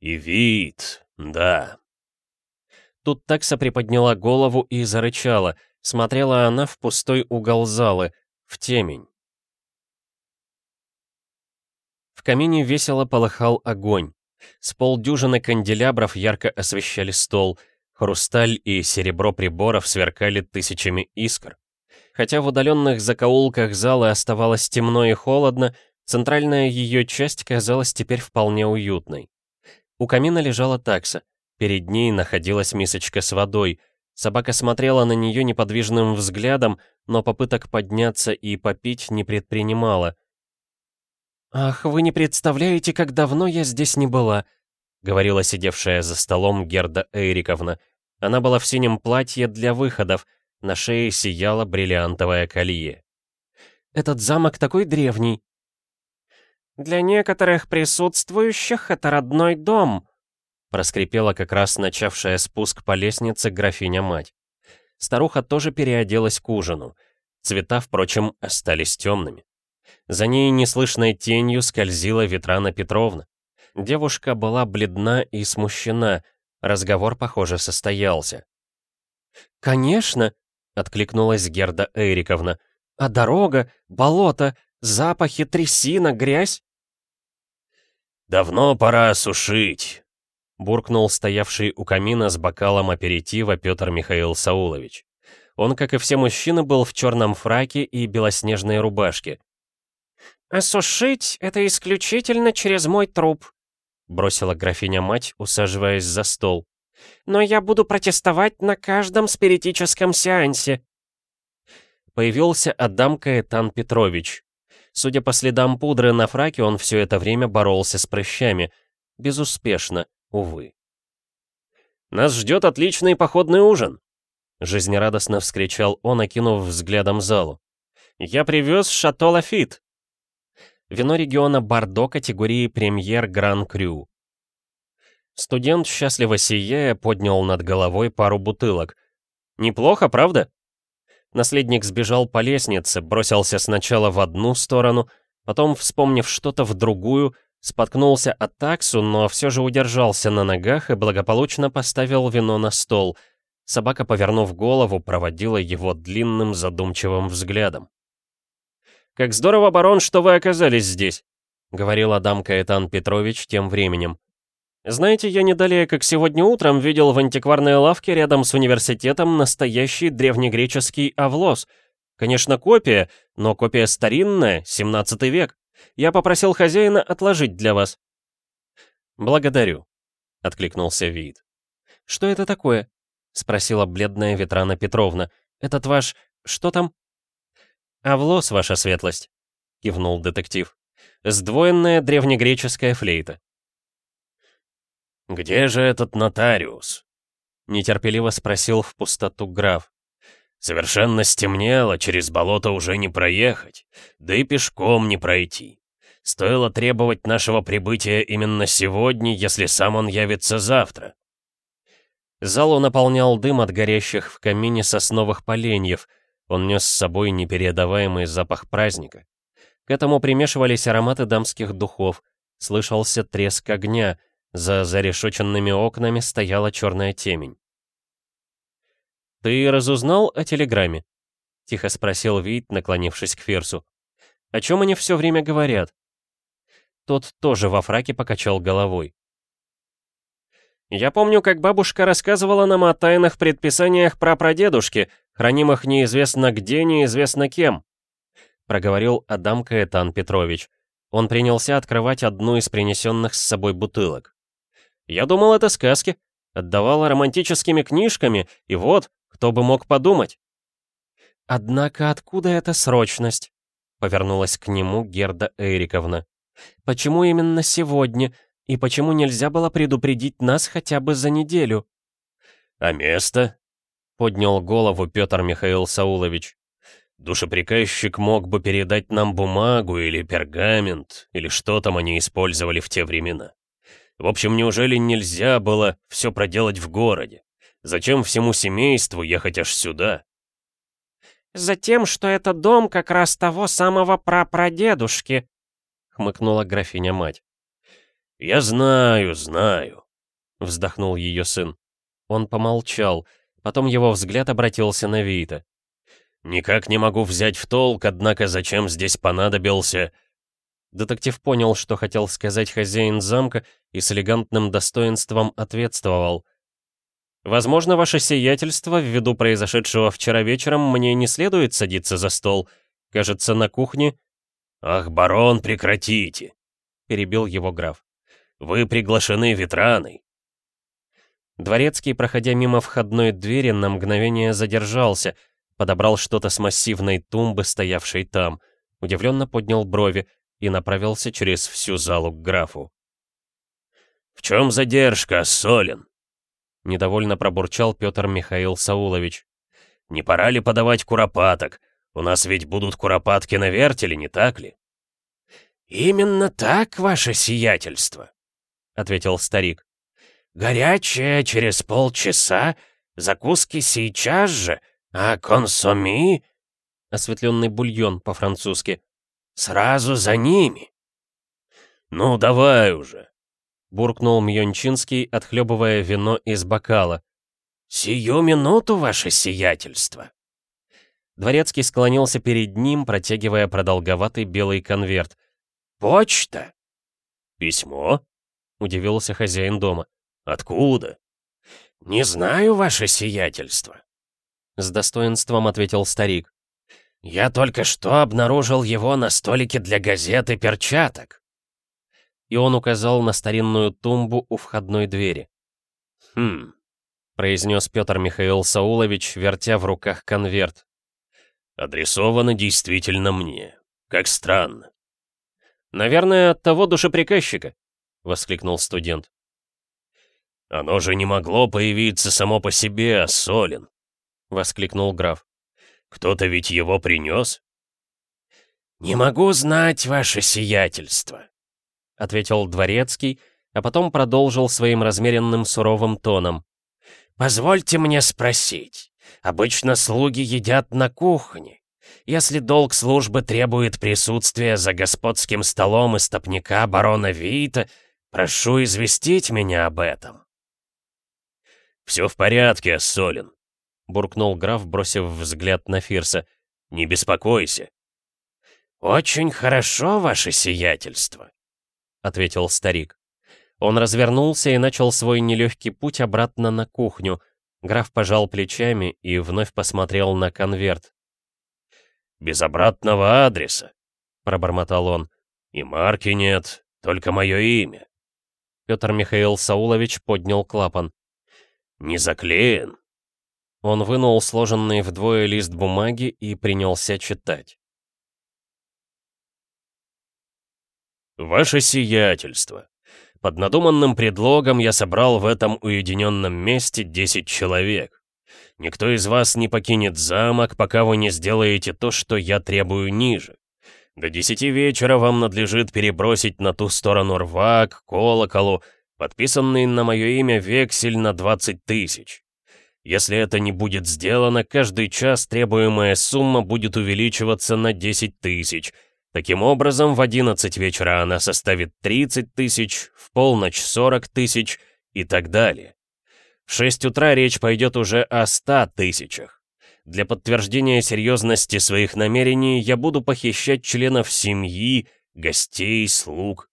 «И вид, да». Тут такса приподняла голову и зарычала. Смотрела она в пустой угол залы, в темень. В камине весело полыхал огонь. С полдюжины канделябров ярко освещали стол. Хрусталь и серебро приборов сверкали тысячами искр. Хотя в удаленных закоулках залы оставалось темно и холодно, центральная ее часть казалась теперь вполне уютной. У камина лежала такса. Перед ней находилась мисочка с водой. Собака смотрела на нее неподвижным взглядом, но попыток подняться и попить не предпринимала. «Ах, вы не представляете, как давно я здесь не была», — говорила сидевшая за столом Герда Эриковна. Она была в синем платье для выходов, на шее сияло бриллиантовое колье. «Этот замок такой древний». «Для некоторых присутствующих это родной дом», проскрипела как раз начавшая спуск по лестнице графиня-мать. Старуха тоже переоделась к ужину. Цвета, впрочем, остались темными. За ней неслышной тенью скользила Ветрана Петровна. Девушка была бледна и смущена, разговор, похоже, состоялся. «Конечно!» — откликнулась Герда Эриковна. «А дорога, болото, запахи, трясина, грязь?» «Давно пора осушить», буркнул стоявший у камина с бокалом аперитива Петр Михаил Саулович. Он, как и все мужчины, был в черном фраке и белоснежной рубашке. «Осушить — это исключительно через мой труп», — бросила графиня-мать, усаживаясь за стол. «Но я буду протестовать на каждом спиритическом сеансе». Появился Адам Каэтан Петрович. Судя по следам пудры на фраке, он все это время боролся с прыщами. Безуспешно увы. «Нас ждет отличный походный ужин!» Жизнерадостно вскричал он, окинув взглядом залу. «Я привез Шато Лафит!» Вино региона Бордо категории Премьер Гран Крю. Студент, счастливо сияя, поднял над головой пару бутылок. «Неплохо, правда?» Наследник сбежал по лестнице, бросился сначала в одну сторону, потом, вспомнив что-то, в другую, Споткнулся от таксу, но все же удержался на ногах и благополучно поставил вино на стол. Собака, повернув голову, проводила его длинным задумчивым взглядом. «Как здорово, барон, что вы оказались здесь», — говорил Адам Каэтан Петрович тем временем. «Знаете, я не далее, как сегодня утром, видел в антикварной лавке рядом с университетом настоящий древнегреческий авлос. Конечно, копия, но копия старинная, 17 век. Я попросил хозяина отложить для вас». «Благодарю», — откликнулся Вид. «Что это такое?» — спросила бледная Ветрана Петровна. «Этот ваш... что там?» «Авлос, ваша светлость», — кивнул детектив. «Сдвоенная древнегреческая флейта». «Где же этот нотариус?» — нетерпеливо спросил в пустоту граф. «Совершенно стемнело, через болото уже не проехать, да и пешком не пройти. Стоило требовать нашего прибытия именно сегодня, если сам он явится завтра. Залу наполнял дым от горящих в камине сосновых поленьев. Он нес с собой непередаваемый запах праздника. К этому примешивались ароматы дамских духов. Слышался треск огня. За зарешоченными окнами стояла черная темень. «Ты разузнал о телеграмме?» — тихо спросил Вит, наклонившись к Ферсу. «О чем они все время говорят?» Тот тоже во фраке покачал головой. «Я помню, как бабушка рассказывала нам о тайных предписаниях прапрадедушки, хранимых неизвестно где, неизвестно кем», проговорил Адам Каэтан Петрович. Он принялся открывать одну из принесенных с собой бутылок. «Я думал, это сказки. Отдавала романтическими книжками, и вот, кто бы мог подумать?» «Однако откуда эта срочность?» — повернулась к нему Герда Эриковна. «Почему именно сегодня? И почему нельзя было предупредить нас хотя бы за неделю?» «А место?» — поднял голову Петр Михаил Саулович. «Душеприказчик мог бы передать нам бумагу или пергамент, или что там они использовали в те времена. В общем, неужели нельзя было все проделать в городе? Зачем всему семейству ехать аж сюда?» «Затем, что это дом как раз того самого прапрадедушки», — хмыкнула графиня-мать. «Я знаю, знаю», — вздохнул ее сын. Он помолчал, потом его взгляд обратился на Вита. «Никак не могу взять в толк, однако зачем здесь понадобился...» Детектив понял, что хотел сказать хозяин замка, и с элегантным достоинством ответствовал. Возможно, ваше сиятельство, ввиду произошедшего вчера вечером, мне не следует садиться за стол. Кажется, на кухне...» «Ах, барон, прекратите!» — перебил его граф. «Вы приглашены ветраной». Дворецкий, проходя мимо входной двери, на мгновение задержался, подобрал что-то с массивной тумбы, стоявшей там, удивленно поднял брови и направился через всю залу к графу. «В чем задержка, Солин?» — недовольно пробурчал Петр Михаил Саулович. «Не пора ли подавать куропаток? У нас ведь будут куропатки на вертеле, не так ли?» «Именно так, ваше сиятельство», — ответил старик. «Горячее через полчаса, закуски сейчас же, а консоми...» Осветленный бульон по-французски. «Сразу за ними». «Ну, давай уже», буркнул Мьончинский, отхлебывая вино из бокала. «Сию минуту, ваше сиятельство!» Дворецкий склонился перед ним, протягивая продолговатый белый конверт. «Почта!» «Письмо?» — удивился хозяин дома. «Откуда?» «Не знаю, ваше сиятельство», — с достоинством ответил старик. «Я только что обнаружил его на столике для газеты перчаток» и он указал на старинную тумбу у входной двери. «Хм», — произнес Петр Михаил Саулович, вертя в руках конверт. «Адресовано действительно мне. Как странно». «Наверное, от того душеприказчика», — воскликнул студент. «Оно же не могло появиться само по себе, Солин», — воскликнул граф. «Кто-то ведь его принес?» «Не могу знать ваше сиятельство», ответил дворецкий, а потом продолжил своим размеренным суровым тоном. «Позвольте мне спросить. Обычно слуги едят на кухне. Если долг службы требует присутствия за господским столом истопника барона Вита, прошу известить меня об этом». «Все в порядке, Солин», — буркнул граф, бросив взгляд на Фирса. «Не беспокойся». «Очень хорошо, ваше сиятельство», — ответил старик. Он развернулся и начал свой нелегкий путь обратно на кухню. Граф пожал плечами и вновь посмотрел на конверт. «Без обратного адреса», — пробормотал он. «И марки нет, только мое имя». Петр Михаил Саулович поднял клапан. «Не заклеен». Он вынул сложенный вдвое лист бумаги и принялся читать. «Ваше сиятельство, под надуманным предлогом я собрал в этом уединенном месте 10 человек. Никто из вас не покинет замок, пока вы не сделаете то, что я требую ниже. До десяти вечера вам надлежит перебросить на ту сторону рва к колоколу, подписанный на мое имя вексель на 20 тысяч. Если это не будет сделано, каждый час требуемая сумма будет увеличиваться на 10 тысяч. Таким образом, в 11 вечера она составит 30 тысяч, в полночь 40 тысяч и так далее. В 6 утра речь пойдет уже о 100 тысячах. Для подтверждения серьезности своих намерений я буду похищать членов семьи, гостей, слуг.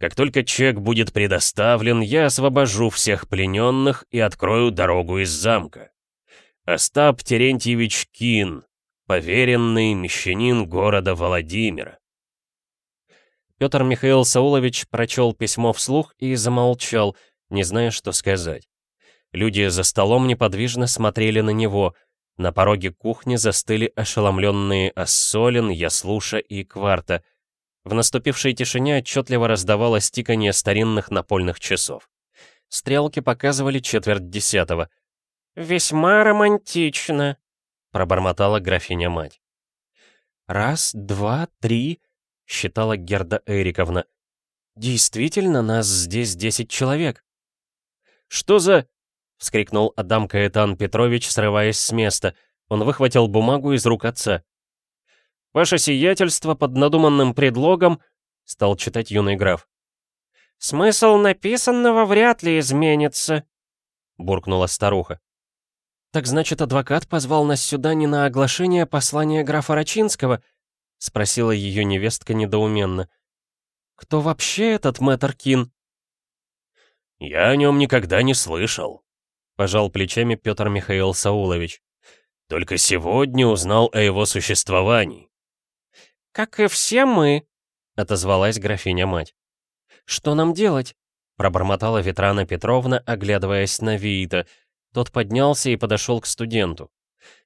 Как только чек будет предоставлен, я освобожу всех плененных и открою дорогу из замка. Остап Терентьевич Кин, поверенный мещанин города Владимира. Петр Михаил Саулович прочел письмо вслух и замолчал, не зная, что сказать. Люди за столом неподвижно смотрели на него, на пороге кухни застыли ошеломленные Ассолин, Яслуша и Кварта. В наступившей тишине отчетливо раздавалось тиканье старинных напольных часов. Стрелки показывали четверть десятого. «Весьма романтично», — пробормотала графиня-мать. «Раз, два, три», — считала Герда Эриковна. «Действительно, нас здесь десять человек». «Что за...» — вскрикнул Адам Каэтан Петрович, срываясь с места. Он выхватил бумагу из рук отца. «Ваше сиятельство под надуманным предлогом...» — стал читать юный граф. «Смысл написанного вряд ли изменится», — буркнула старуха. «Так значит, адвокат позвал нас сюда не на оглашение послания графа Рачинского?» — спросила ее невестка недоуменно. «Кто вообще этот мэтр Кин?» «Я о нем никогда не слышал», — пожал плечами Петр Михаил Саулович. «Только сегодня узнал о его существовании». «Как и все мы», — отозвалась графиня-мать. «Что нам делать?» — пробормотала Ветрана Петровна, оглядываясь на Виита. Тот поднялся и подошел к студенту.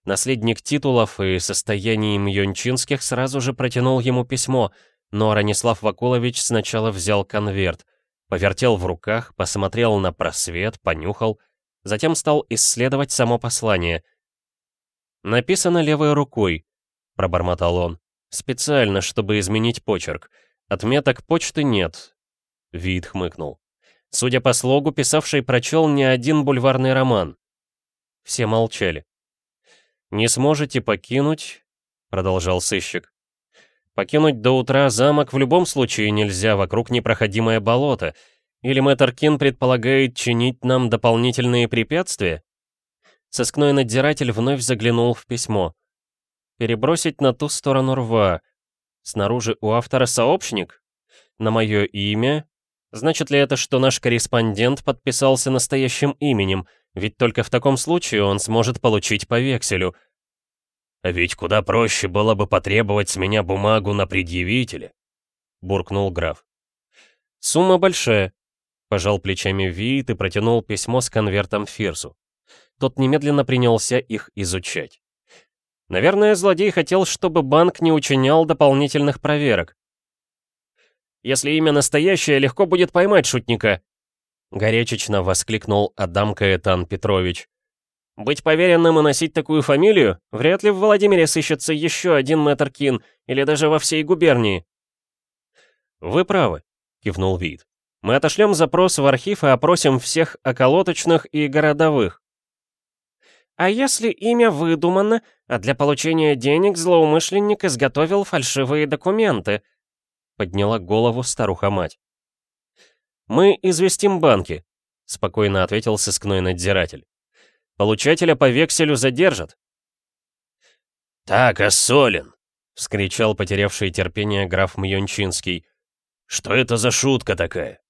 Наследник титулов и состояний Мьончинских сразу же протянул ему письмо, но Ранислав Вакулович сначала взял конверт, повертел в руках, посмотрел на просвет, понюхал, Затем стал исследовать само послание. «Написано левой рукой», — пробормотал он. «Специально, чтобы изменить почерк. Отметок почты нет». Вид хмыкнул. Судя по слогу, писавший прочел не один бульварный роман. Все молчали. «Не сможете покинуть», — продолжал сыщик. «Покинуть до утра замок в любом случае нельзя, вокруг непроходимое болото, или мэтр Кин предполагает чинить нам дополнительные препятствия? Сыскной надзиратель вновь заглянул в письмо. Перебросить на ту сторону рва. Снаружи у автора сообщник? На мое имя? Значит ли это, что наш корреспондент подписался настоящим именем? Ведь только в таком случае он сможет получить по векселю. А ведь куда проще было бы потребовать с меня бумагу на предъявителя, буркнул граф. Сумма большая, Пожал плечами Виит и протянул письмо с конвертом Фирсу. Тот немедленно принялся их изучать. Наверное, злодей хотел, чтобы банк не учинял дополнительных проверок. «Если имя настоящее, легко будет поймать шутника», — горячечно воскликнул Адам Каэтан Петрович. «Быть поверенным и носить такую фамилию? Вряд ли в Владимире сыщется еще один мэтр Кин, или даже во всей губернии». «Вы правы», — кивнул Вид. Мы отошлем запрос в архив и опросим всех околоточных и городовых. А если имя выдумано, а для получения денег злоумышленник изготовил фальшивые документы? Подняла голову старуха-мать. Мы известим банки, спокойно ответил сыскной надзиратель. Получателя по векселю задержат. «Так, Ассолин!» — вскричал потерявший терпение граф Мьончинский. «Что это за шутка такая?»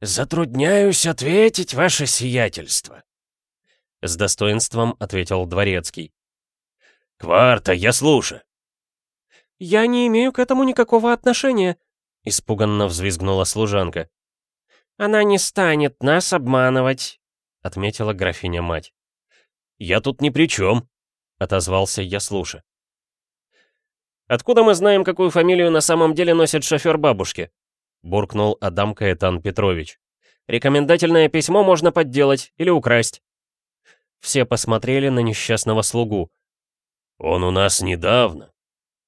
«Затрудняюсь ответить, ваше сиятельство», — с достоинством ответил Дворецкий. «Кварта, я слушаю». «Я не имею к этому никакого отношения», — испуганно взвизгнула служанка. «Она не станет нас обманывать», — отметила графиня-мать. «Я тут ни при чем», — отозвался я слуша. «Откуда мы знаем, какую фамилию на самом деле носит шофер бабушки?» — буркнул Адам Каэтан Петрович. «Рекомендательное письмо можно подделать или украсть». Все посмотрели на несчастного слугу. «Он у нас недавно», —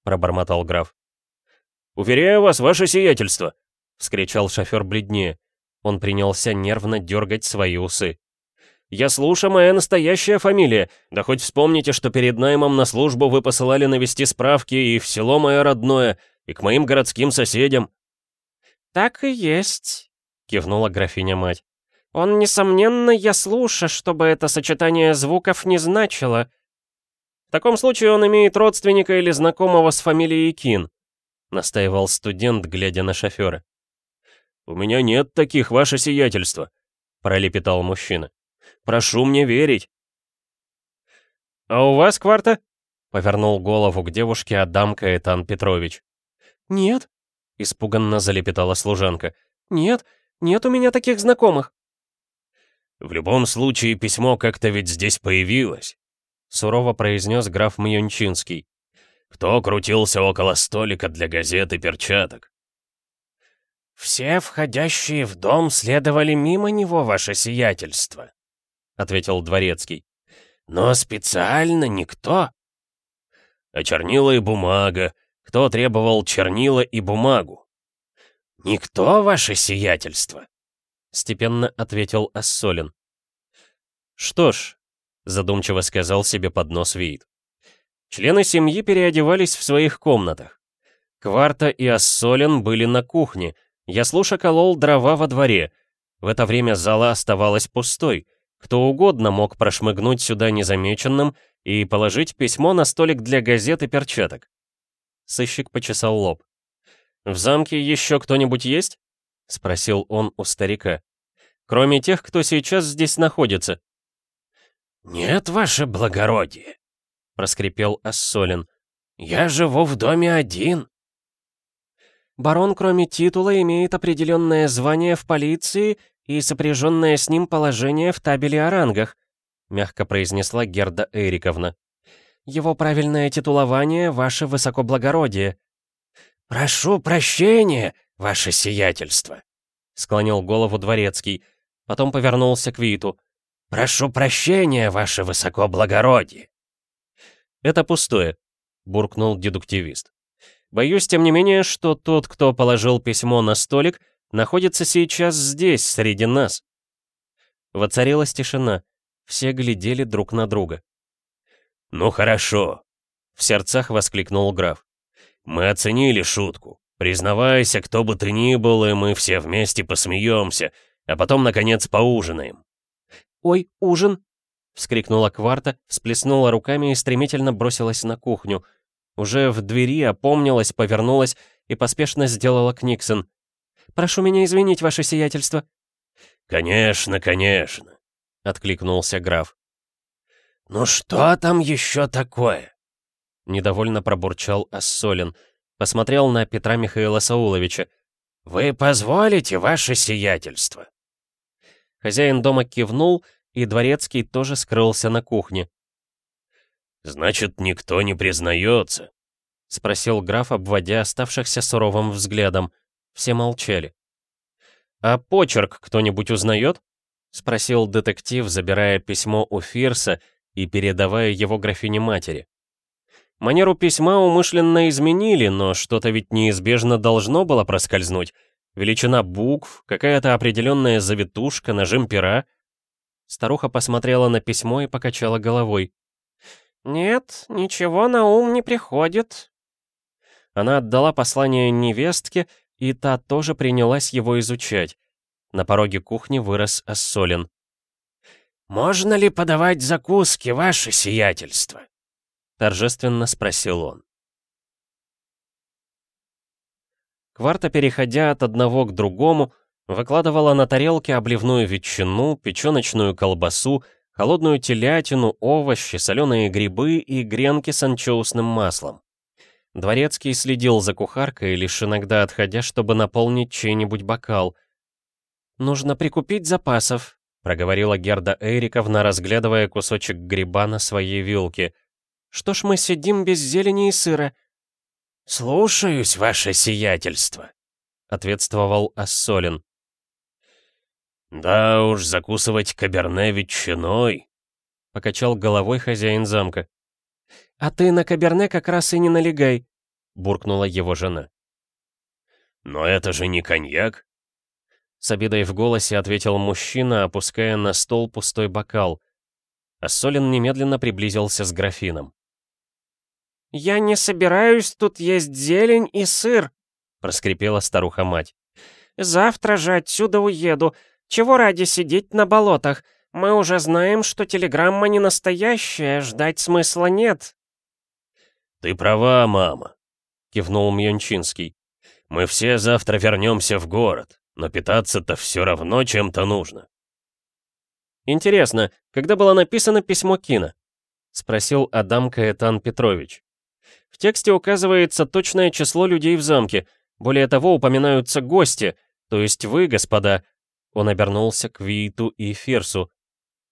пробормотал граф. «Уверяю вас, ваше сиятельство!» — вскричал шофер бледнее. Он принялся нервно дергать свои усы. «Я слуша моя настоящая фамилия. Да хоть вспомните, что перед наймом на службу вы посылали навести справки и в село мое родное, и к моим городским соседям». «Так и есть», — кивнула графиня-мать. «Он, несомненно, я слуша, чтобы это сочетание звуков не значило». «В таком случае он имеет родственника или знакомого с фамилией Кин», — настаивал студент, глядя на шофера. «У меня нет таких, ваше сиятельство», — пролепетал мужчина. Прошу мне верить». «А у вас, Кварта?» — повернул голову к девушке Адам Каэтан Петрович. «Нет», — испуганно залепетала служанка. «Нет, нет у меня таких знакомых». «В любом случае, письмо как-то ведь здесь появилось», — сурово произнес граф Мьончинский. «Кто крутился около столика для газет и перчаток?» «Все входящие в дом следовали мимо него, ваше сиятельство», — ответил Дворецкий. «Но специально никто». «А чернила и бумага? Кто требовал чернила и бумагу?» «Никто, ваше сиятельство», — степенно ответил Ассолин. «Что ж», — задумчиво сказал себе под нос Виит. Члены семьи переодевались в своих комнатах. Кварта и Ассолин были на кухне, Яслуша колол дрова во дворе. В это время зала оставалась пустой — кто угодно мог прошмыгнуть сюда незамеченным и положить письмо на столик для газет и перчаток. Сыщик почесал лоб. «В замке еще кто-нибудь есть?» — спросил он у старика. «Кроме тех, кто сейчас здесь находится». «Нет, ваше благородие», — проскрипел Ассолин. «Я живу в доме один». «Барон, кроме титула, имеет определенное звание в полиции и сопряженное с ним положение в табеле о рангах», мягко произнесла Герда Эриковна. «Его правильное титулование — ваше высокоблагородие». «Прошу прощения, ваше сиятельство», — склонил голову дворецкий, потом повернулся к Виту. «Прошу прощения, ваше высокоблагородие». «Это пустое», — буркнул дедуктивист. «Боюсь, тем не менее, что тот, кто положил письмо на столик, — находится сейчас здесь, среди нас». Воцарилась тишина. Все глядели друг на друга. «Ну хорошо», — в сердцах воскликнул граф. «Мы оценили шутку. Признавайся, кто бы ты ни был, и мы все вместе посмеемся, а потом, наконец, поужинаем». «Ой, ужин!» — вскрикнула Кварта, всплеснула руками и стремительно бросилась на кухню. Уже в двери опомнилась, повернулась и поспешно сделала Книксон. Прошу меня извинить, ваше сиятельство». «Конечно, конечно», — откликнулся граф. «Ну что там еще такое?» Недовольно пробурчал Ассолин. Посмотрел на Петра Михаила Сауловича. «Вы позволите, ваше сиятельство?» Хозяин дома кивнул, и дворецкий тоже скрылся на кухне. «Значит, никто не признается?» — спросил граф, обводя оставшихся суровым взглядом. Все молчали. «А почерк кто-нибудь узнает?» — спросил детектив, забирая письмо у Фирса и передавая его графине-матери. Манеру письма умышленно изменили, но что-то ведь неизбежно должно было проскользнуть. Величина букв, какая-то определенная завитушка, нажим пера. Старуха посмотрела на письмо и покачала головой. «Нет, ничего на ум не приходит». Она отдала послание невестке, и та тоже принялась его изучать. На пороге кухни вырос Ассолин. «Можно ли подавать закуски, ваше сиятельство?» Торжественно спросил он. Кварта, переходя от одного к другому, выкладывала на тарелке обливную ветчину, печеночную колбасу, холодную телятину, овощи, соленые грибы и гренки с анчоусным маслом. Дворецкий следил за кухаркой, лишь иногда отходя, чтобы наполнить чей-нибудь бокал. «Нужно прикупить запасов», — проговорила Герда Эриковна, разглядывая кусочек гриба на своей вилке. «Что ж мы сидим без зелени и сыра?» «Слушаюсь, ваше сиятельство», — ответствовал Ассолин. «Да уж, закусывать каберне ветчиной», — покачал головой хозяин замка. «А ты на каберне как раз и не налегай», — буркнула его жена. «Но это же не коньяк!» С обидой в голосе ответил мужчина, опуская на стол пустой бокал. А Солин немедленно приблизился с графином. «Я не собираюсь тут есть зелень и сыр», — проскрипела старуха-мать. «Завтра же отсюда уеду. Чего ради сидеть на болотах? Мы уже знаем, что телеграмма не настоящая, ждать смысла нет». «Ты права, мама», — кивнул Мьончинский. «Мы все завтра вернемся в город, но питаться-то все равно чем-то нужно». «Интересно, когда было написано письмо Кина?» — спросил Адам Каэтан Петрович. «В тексте указывается точное число людей в замке. Более того, упоминаются гости, то есть вы, господа». Он обернулся к Вииту и Фирсу.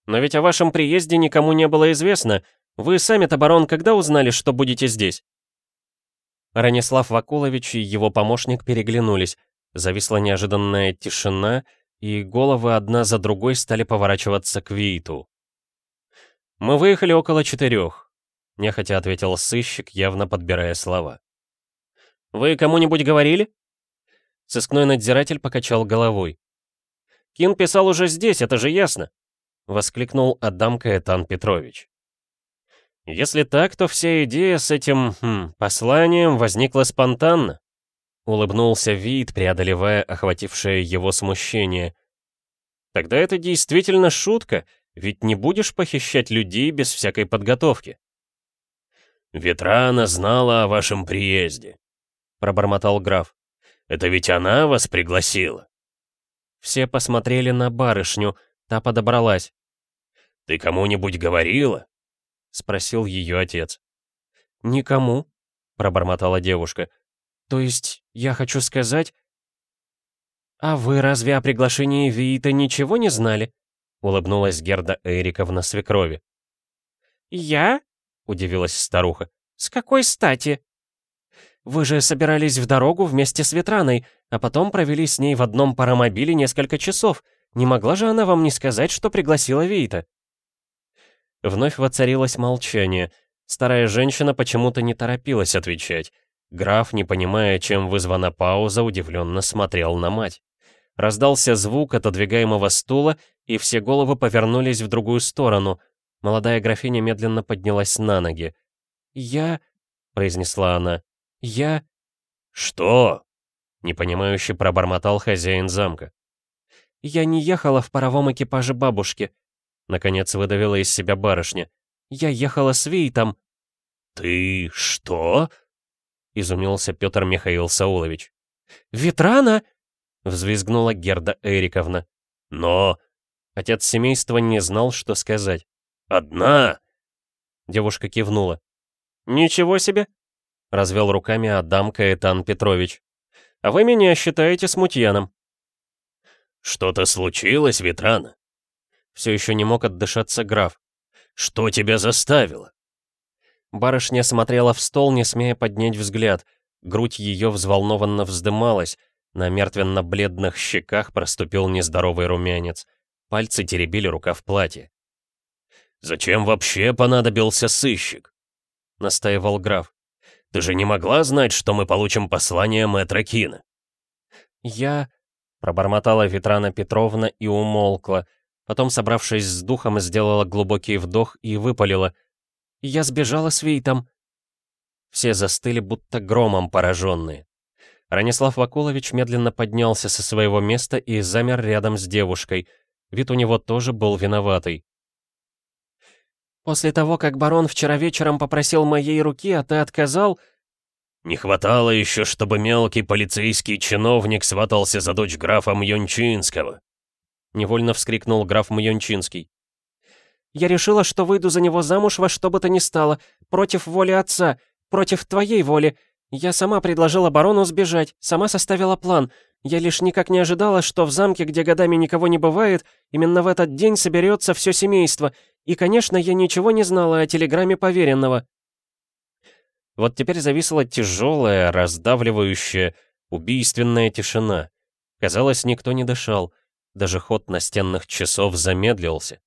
«Но ведь о вашем приезде никому не было известно, вы сами-то, когда узнали, что будете здесь?» Ранислав Вакулович и его помощник переглянулись. Зависла неожиданная тишина, и головы одна за другой стали поворачиваться к Вииту. «Мы выехали около четырех», — нехотя ответил сыщик, явно подбирая слова. «Вы кому-нибудь говорили?» Сыскной надзиратель покачал головой. «Кин писал уже здесь, это же ясно!» — воскликнул Адам Каэтан Петрович. Если так, то вся идея с этим хм, посланием возникла спонтанно. Улыбнулся Вид, преодолевая охватившее его смущение. Тогда это действительно шутка, ведь не будешь похищать людей без всякой подготовки. «Ветрана знала о вашем приезде», — пробормотал граф. «Это ведь она вас пригласила?» Все посмотрели на барышню, та подобралась. «Ты кому-нибудь говорила?» — спросил ее отец. «Никому», — пробормотала девушка. «То есть, я хочу сказать...» «А вы разве о приглашении Виита ничего не знали?» — улыбнулась Герда Эриковна свекрови. «Я?» — удивилась старуха. «С какой стати?» «Вы же собирались в дорогу вместе с Ветраной, а потом провели с ней в одном паромобиле несколько часов. Не могла же она вам не сказать, что пригласила Виита?» Вновь воцарилось молчание. Старая женщина почему-то не торопилась отвечать. Граф, не понимая, чем вызвана пауза, удивленно смотрел на мать. Раздался звук отодвигаемого стула, и все головы повернулись в другую сторону. Молодая графиня медленно поднялась на ноги. «Я...» — произнесла она. «Я...» «Что?» — непонимающе пробормотал хозяин замка. «Я не ехала в паровом экипаже бабушки», Наконец выдавила из себя барышня. «Я ехала с Вейтом». «Ты что?» Изумился Петр Михаил Саулович. «Ветрана!» Взвизгнула Герда Эриковна. «Но...» Отец семейства не знал, что сказать. «Одна!» Девушка кивнула. «Ничего себе!» Развел руками Адам Каэтан Петрович. «А вы меня считаете смутьяном». «Что-то случилось, Ветрана?» Все еще не мог отдышаться граф. «Что тебя заставило?» Барышня смотрела в стол, не смея поднять взгляд. Грудь ее взволнованно вздымалась. На мертвенно-бледных щеках проступил нездоровый румянец. Пальцы теребили рукав платья. «Зачем вообще понадобился сыщик?» — настаивал граф. «Ты же не могла знать, что мы получим послание мэтра Кина?» «Я...» — пробормотала Ветрана Петровна и умолкла, Потом, собравшись с духом, сделала глубокий вдох и выпалила. «Я сбежала с Вейтом». Все застыли, будто громом пораженные. Ранислав Вакулович медленно поднялся со своего места и замер рядом с девушкой. Вид у него тоже был виноватый. «После того, как барон вчера вечером попросил моей руки, а ты отказал...» «Не хватало еще, чтобы мелкий полицейский чиновник сватался за дочь графа Мьончинского», — невольно вскрикнул граф Мьончинский. «Я решила, что выйду за него замуж во что бы то ни стало, против воли отца, против твоей воли. Я сама предложила барону сбежать, сама составила план. Я лишь никак не ожидала, что в замке, где годами никого не бывает, именно в этот день соберется все семейство. И, конечно, я ничего не знала о телеграмме поверенного». Вот теперь зависла тяжелая, раздавливающая, убийственная тишина. Казалось, никто не дышал. Даже ход настенных часов замедлился.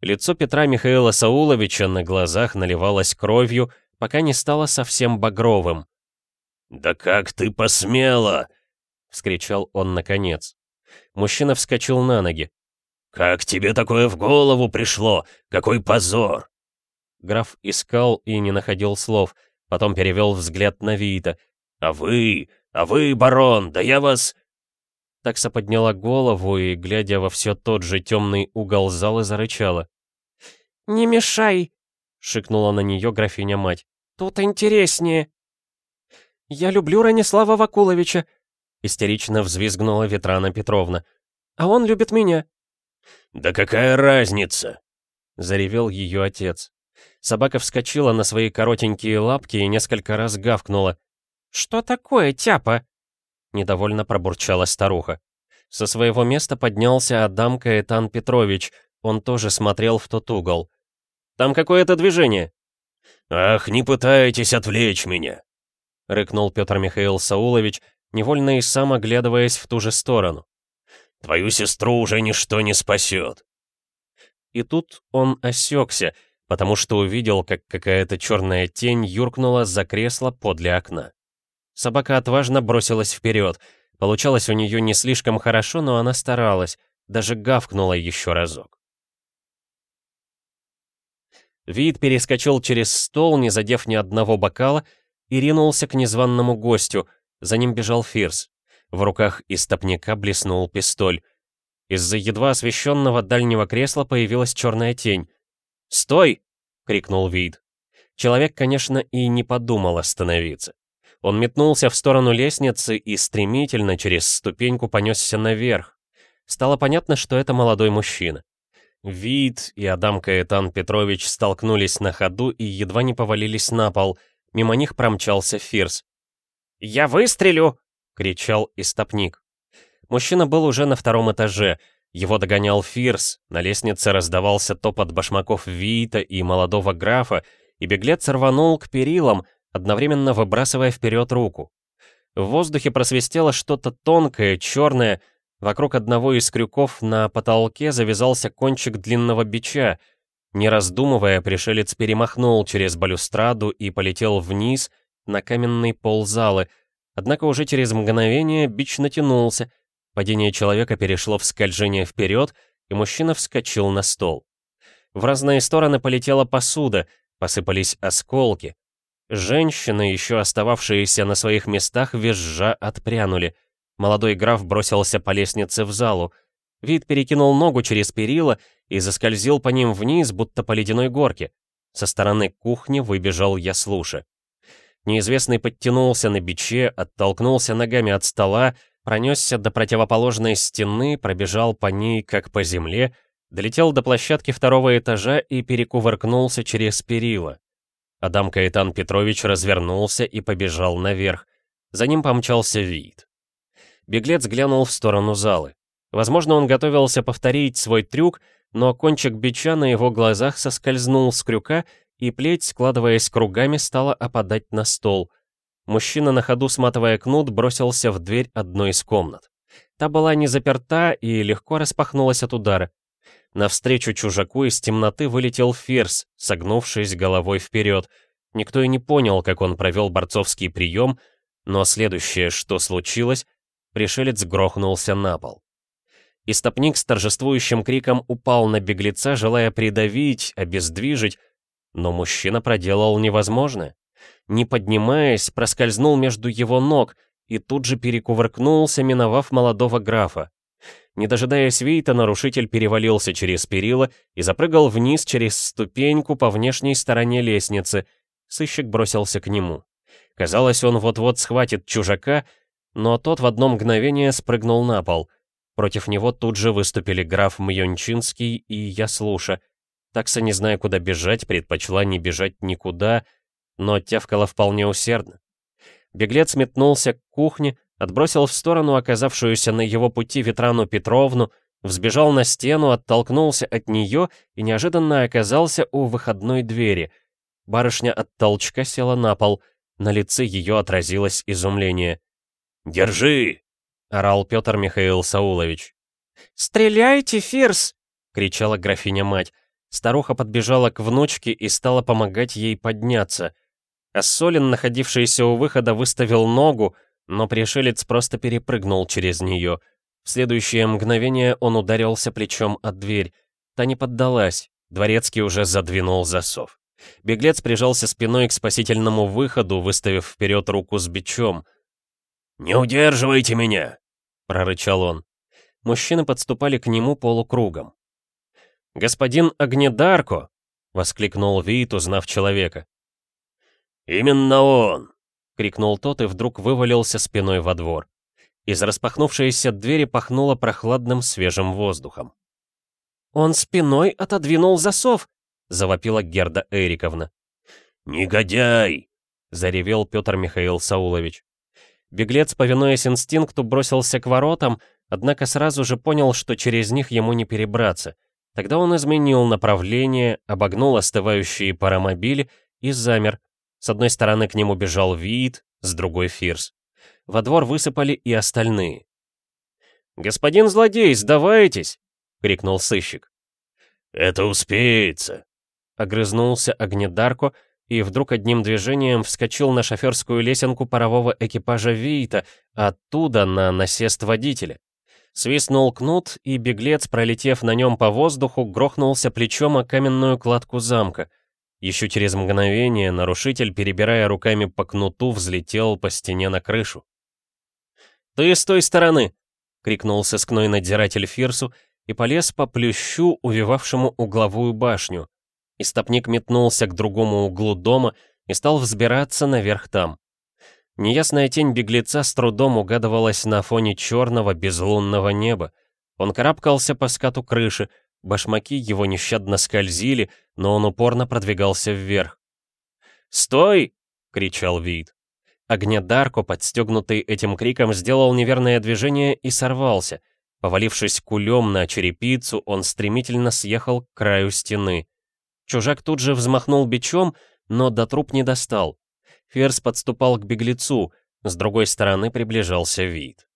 Лицо Петра Михаила Сауловича на глазах наливалось кровью, пока не стало совсем багровым. «Да как ты посмела!» — вскричал он наконец. Мужчина вскочил на ноги. «Как тебе такое в голову пришло? Какой позор!» Граф искал и не находил слов, потом перевел взгляд на Виита. «А вы, а вы, барон, да я вас...» Такса подняла голову и, глядя во все тот же темный угол зала, зарычала. «Не мешай!» — шикнула на нее графиня-мать. «Тут интереснее!» «Я люблю Ранислава Вакуловича!» — истерично взвизгнула Ветрана Петровна. «А он любит меня!» «Да какая разница?» — заревел ее отец. Собака вскочила на свои коротенькие лапки и несколько раз гавкнула. «Что такое, тяпа?» Недовольно пробурчала старуха. Со своего места поднялся Адам Каэтан Петрович. Он тоже смотрел в тот угол. «Там какое-то движение!» «Ах, не пытайтесь отвлечь меня!» — рыкнул Петр Михаил Саулович, невольно и сам оглядываясь в ту же сторону. «Твою сестру уже ничто не спасет!» И тут он осекся, потому что увидел, как какая-то черная тень юркнула за кресло подле окна. Собака отважно бросилась вперед. Получалось у нее не слишком хорошо, но она старалась, даже гавкнула еще разок. Вид перескочил через стол, не задев ни одного бокала, и ринулся к незваному гостю. За ним бежал Фирс. В руках истопника блеснул пистоль. Из-за едва освещенного дальнего кресла появилась черная тень. «Стой!» — крикнул Вид. Человек, конечно, и не подумал остановиться. Он метнулся в сторону лестницы и стремительно через ступеньку понесся наверх. Стало понятно, что это молодой мужчина. Вид и Адам Каэтан Петрович столкнулись на ходу и едва не повалились на пол. Мимо них промчался Фирс. «Я выстрелю!» — кричал истопник. Мужчина был уже на втором этаже. Его догонял Фирс, на лестнице раздавался топот башмаков Виита и молодого графа, и беглец рванул к перилам, одновременно выбрасывая вперед руку. В воздухе просвистело что-то тонкое, черное. Вокруг одного из крюков на потолке завязался кончик длинного бича. Не раздумывая, пришелец перемахнул через балюстраду и полетел вниз на каменный пол залы. Однако уже через мгновение бич натянулся, падение человека перешло в скольжение вперед, и мужчина вскочил на стол. В разные стороны полетела посуда, посыпались осколки, Женщины, еще остававшиеся на своих местах, визжа отпрянули. Молодой граф бросился по лестнице в залу. Вид перекинул ногу через перила и заскользил по ним вниз, будто по ледяной горке. Со стороны кухни выбежал Яслуша. Неизвестный подтянулся на биче, оттолкнулся ногами от стола, пронесся до противоположной стены, пробежал по ней, как по земле, долетел до площадки второго этажа и перекувыркнулся через перила. Адам Каэтан Петрович развернулся и побежал наверх. За ним помчался вид. Беглец глянул в сторону залы. Возможно, он готовился повторить свой трюк, но кончик бича на его глазах соскользнул с крюка, и плеть, складываясь кругами, стала опадать на стол. Мужчина на ходу, сматывая кнут, бросился в дверь одной из комнат. Та была не заперта и легко распахнулась от удара. Навстречу чужаку из темноты вылетел Ферс, согнувшись головой вперед. Никто и не понял, как он провел борцовский прием, но следующее, что случилось, пришелец грохнулся на пол. Истопник с торжествующим криком упал на беглеца, желая придавить, обездвижить, но мужчина проделал невозможное. Не поднимаясь, проскользнул между его ног и тут же перекувыркнулся, миновав молодого графа. Не дожидаясь Вейта, нарушитель перевалился через перила и запрыгал вниз через ступеньку по внешней стороне лестницы. Сыщик бросился к нему. Казалось, он вот-вот схватит чужака, но тот в одно мгновение спрыгнул на пол. Против него тут же выступили граф Мьончинский и Яслуша. Такса, не зная, куда бежать, предпочла не бежать никуда, но тявкала вполне усердно. Беглец метнулся к кухне, отбросил в сторону оказавшуюся на его пути Ветрану Петровну, взбежал на стену, оттолкнулся от нее и неожиданно оказался у выходной двери. Барышня от толчка села на пол, на лице ее отразилось изумление. «Держи!» — орал Петр Михаил Саулович. «Стреляйте, Фирс!» — кричала графиня-мать. Старуха подбежала к внучке и стала помогать ей подняться. Ассолин, находившийся у выхода, выставил ногу, но пришелец просто перепрыгнул через нее. В следующее мгновение он ударился плечом от дверь. Та не поддалась, дворецкий уже задвинул засов. Беглец прижался спиной к спасительному выходу, выставив вперед руку с бичом. «Не удерживайте меня!» — прорычал он. Мужчины подступали к нему полукругом. «Господин Огнедарко!» — воскликнул Вит, узнав человека. «Именно он!» — крикнул тот и вдруг вывалился спиной во двор. Из распахнувшейся двери пахнуло прохладным свежим воздухом. «Он спиной отодвинул засов!» — завопила Герда Эриковна. «Негодяй!» — заревел Петр Михаил Саулович. Беглец, повинуясь инстинкту, бросился к воротам, однако сразу же понял, что через них ему не перебраться. Тогда он изменил направление, обогнул остывающие паромобили и замер. С одной стороны к нему бежал Виит, с другой — Фирс. Во двор высыпали и остальные. «Господин злодей, сдавайтесь!» — крикнул сыщик. «Это успеется!» — огрызнулся Огнедарко и вдруг одним движением вскочил на шоферскую лесенку парового экипажа Виита, оттуда на насест водителя. Свистнул кнут, и беглец, пролетев на нем по воздуху, грохнулся плечом о каменную кладку замка. Еще через мгновение нарушитель, перебирая руками по кнуту, взлетел по стене на крышу. «Ты с той стороны!» — крикнул сыскной надзиратель Фирсу и полез по плющу, увивавшему угловую башню. Истопник метнулся к другому углу дома и стал взбираться наверх там. Неясная тень беглеца с трудом угадывалась на фоне черного безлунного неба. Он карабкался по скату крыши, башмаки его нещадно скользили, но он упорно продвигался вверх. «Стой!» — кричал Вид. Огнедарко, подстегнутый этим криком, сделал неверное движение и сорвался. Повалившись кулем на черепицу, он стремительно съехал к краю стены. Чужак тут же взмахнул бичом, но до труп не достал. Ферс подступал к беглецу, с другой стороны приближался вид.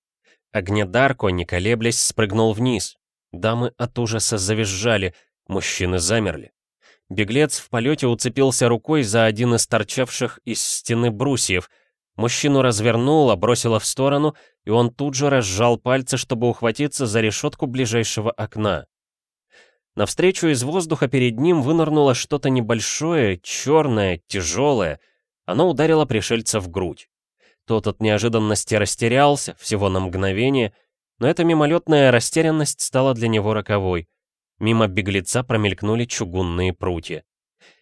Огнедарко, не колеблясь, спрыгнул вниз. Дамы от ужаса завизжали, мужчины замерли. Беглец в полете уцепился рукой за один из торчавших из стены брусьев. Мужчину развернуло, бросило в сторону, и он тут же разжал пальцы, чтобы ухватиться за решетку ближайшего окна. Навстречу из воздуха перед ним вынырнуло что-то небольшое, черное, тяжелое — оно ударило пришельца в грудь. Тот от неожиданности растерялся, всего на мгновение, но эта мимолетная растерянность стала для него роковой. Мимо беглеца промелькнули чугунные прутья.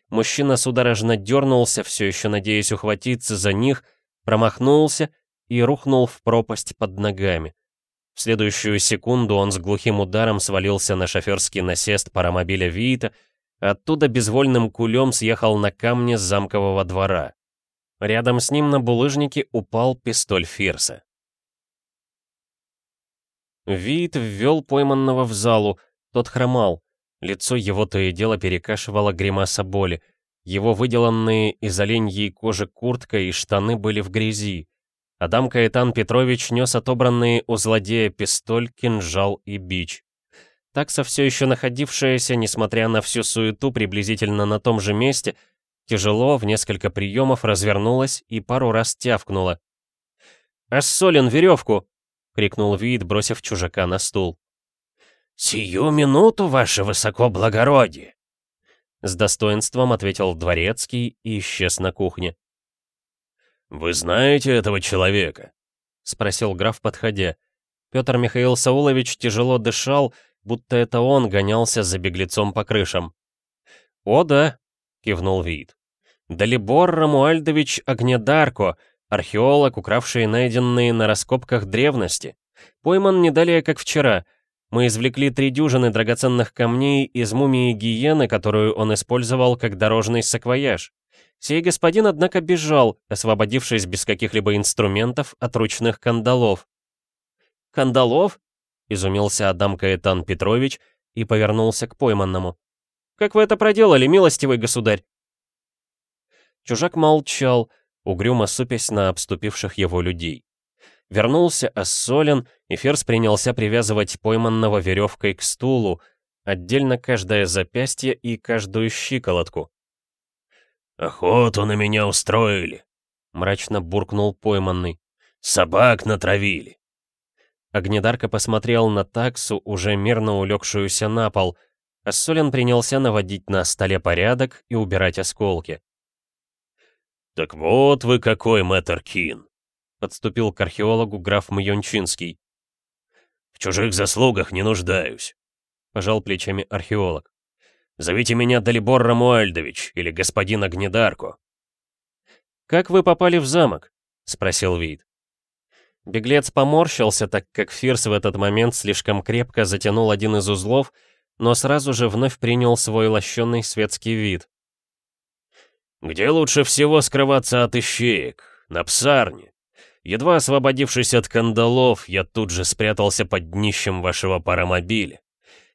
Мужчина судорожно дернулся, все еще надеясь ухватиться за них, промахнулся и рухнул в пропасть под ногами. В следующую секунду он с глухим ударом свалился на шоферский насест паромобиля Виита, оттуда безвольным кулем съехал на камни замкового двора. Рядом с ним на булыжнике упал пистоль Фирса. Вид ввел пойманного в залу, тот хромал. Лицо его то и дело перекашивало гримаса боли. Его выделанные из оленьей кожи куртка и штаны были в грязи. Адам Каэтан Петрович нес отобранные у злодея пистоль, кинжал и бич. Такса, все еще находившаяся, несмотря на всю суету, приблизительно на том же месте, Тяжело, в несколько приемов развернулась и пару раз тявкнула. «Ассолин, веревку!» — крикнул Вид, бросив чужака на стул. «Сию минуту, ваше высокоблагородие!» С достоинством ответил дворецкий и исчез на кухне. «Вы знаете этого человека?» — спросил граф, подходя. Петр Михаил Саулович тяжело дышал, будто это он гонялся за беглецом по крышам. «О да», — кивнул Вид. «Далибор Рамуальдович Огнедарко, археолог, укравший найденные на раскопках древности. Пойман не далее, как вчера. Мы извлекли три дюжины драгоценных камней из мумии гиены, которую он использовал как дорожный саквояж. Сей господин, однако, бежал, освободившись без каких-либо инструментов от ручных кандалов. «Кандалов?» — изумился Адам Каэтан Петрович и повернулся к пойманному. Как вы это проделали, милостивый государь?» Чужак молчал, угрюмо супясь на обступивших его людей. Вернулся Ассолин, и Ферс принялся привязывать пойманного веревкой к стулу, отдельно каждое запястье и каждую щиколотку. «Охоту на меня устроили», — мрачно буркнул пойманный. «Собак натравили». Огнедарка посмотрел на таксу, уже мирно улегшуюся на пол, а Солин принялся наводить на столе порядок и убирать осколки. «Так вот вы какой, мэтр Кин!» — подступил к археологу граф Мьончинский. «В чужих заслугах не нуждаюсь», — пожал плечами археолог. «Зовите меня Далибор Рамуальдович или господин Огнедарко». «Как вы попали в замок?» — спросил Вид. Беглец поморщился, так как Фирс в этот момент слишком крепко затянул один из узлов, но сразу же вновь принял свой лощенный светский вид. «Где лучше всего скрываться от ищеек? На псарне. Едва освободившись от кандалов, я тут же спрятался под днищем вашего паромобиля.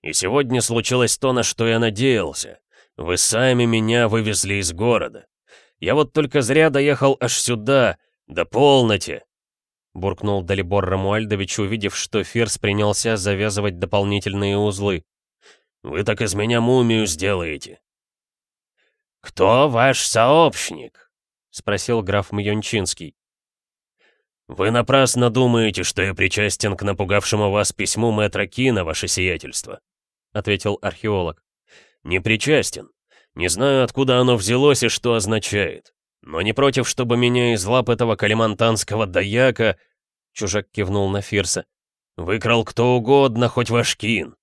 И сегодня случилось то, на что я надеялся. Вы сами меня вывезли из города. Я вот только зря доехал аж сюда. Да полноте!» Буркнул Далибор Рамуальдович, увидев, что Фирс принялся завязывать дополнительные узлы. «Вы так из меня мумию сделаете. «Кто ваш сообщник?» — спросил граф Мьончинский. «Вы напрасно думаете, что я причастен к напугавшему вас письму мэтра Кина, ваше сиятельство», — ответил археолог. «Не причастен. Не знаю, откуда оно взялось и что означает. Но не против, чтобы меня из лап этого калимантанского даяка...» Чужак кивнул на Фирса. «Выкрал кто угодно, хоть ваш Кин».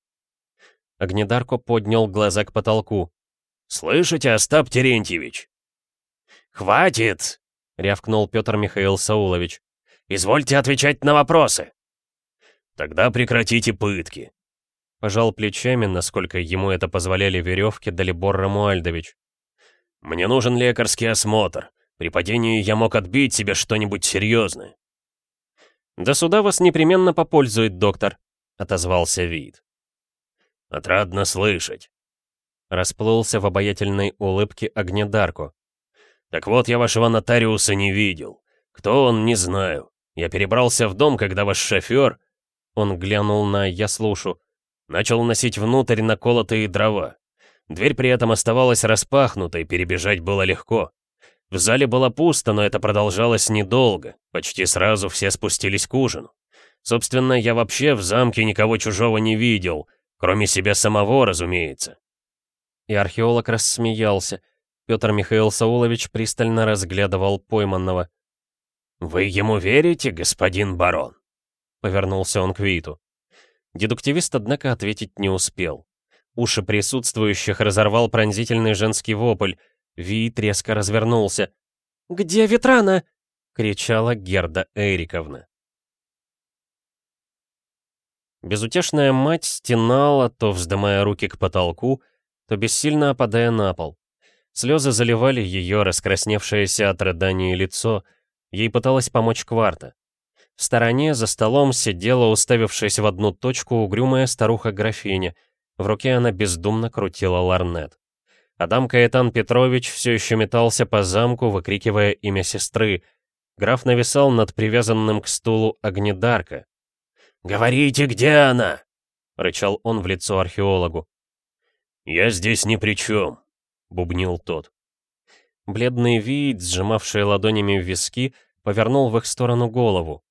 Огнедарко поднял глаза к потолку. «Слышите, Остап Терентьевич?» «Хватит!» — рявкнул Петр Михаил Саулович. «Извольте отвечать на вопросы!» «Тогда прекратите пытки!» Пожал плечами, насколько ему это позволяли веревки Далибор Рамуальдович. «Мне нужен лекарский осмотр. При падении я мог отбить себе что-нибудь серьезное». «До суда вас непременно попользует доктор», — отозвался Вид. «Отрадно слышать. Расплылся в обаятельной улыбке Огнедарку. «Так вот, я вашего нотариуса не видел. Кто он, не знаю. Я перебрался в дом, когда ваш шофер...» Он глянул на «я слушу». Начал носить внутрь наколотые дрова. Дверь при этом оставалась распахнутой, перебежать было легко. В зале было пусто, но это продолжалось недолго. Почти сразу все спустились к ужину. Собственно, я вообще в замке никого чужого не видел, кроме себя самого, разумеется. И археолог рассмеялся. Петр Михаил Саулович пристально разглядывал пойманного. «Вы ему верите, господин барон?» Повернулся он к Виту. Дедуктивист, однако, ответить не успел. Уши присутствующих разорвал пронзительный женский вопль. Вит резко развернулся. «Где Ветрана?» — кричала Герда Эриковна. Безутешная мать стенала, то вздымая руки к потолку, то бессильно опадая на пол. Слезы заливали ее раскрасневшееся от рыданий лицо. Ей пыталась помочь Кварта. В стороне за столом сидела, уставившись в одну точку, угрюмая старуха-графиня. В руке она бездумно крутила ларнет. Адам Каэтан Петрович все еще метался по замку, выкрикивая имя сестры. Граф нависал над привязанным к стулу огнедарка. «Говорите, где она?» — рычал он в лицо археологу. «Я здесь ни при чем», — бубнил тот. Бледный вид, сжимавший ладонями виски, повернул в их сторону голову.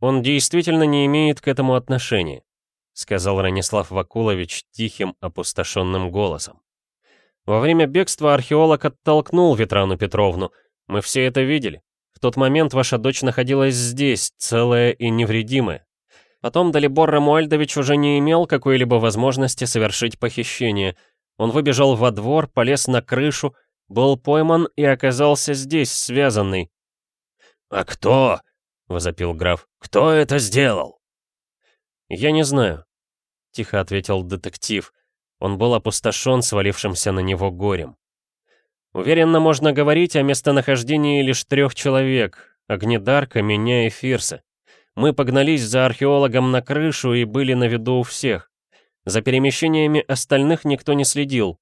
«Он действительно не имеет к этому отношения», — сказал Ранислав Вакулович тихим, опустошенным голосом. «Во время бегства археолог оттолкнул Ветрану Петровну. Мы все это видели. В тот момент ваша дочь находилась здесь, целая и невредимая. Потом Далибор Рамуальдович уже не имел какой-либо возможности совершить похищение. Он выбежал во двор, полез на крышу, был пойман и оказался здесь, связанный. «А кто?» — возопил граф. «Кто это сделал?» «Я не знаю», — тихо ответил детектив. Он был опустошен свалившимся на него горем. «Уверенно можно говорить о местонахождении лишь трех человек — Огнедарка, меня и Фирса. Мы погнались за археологом на крышу и были на виду у всех. За перемещениями остальных никто не следил.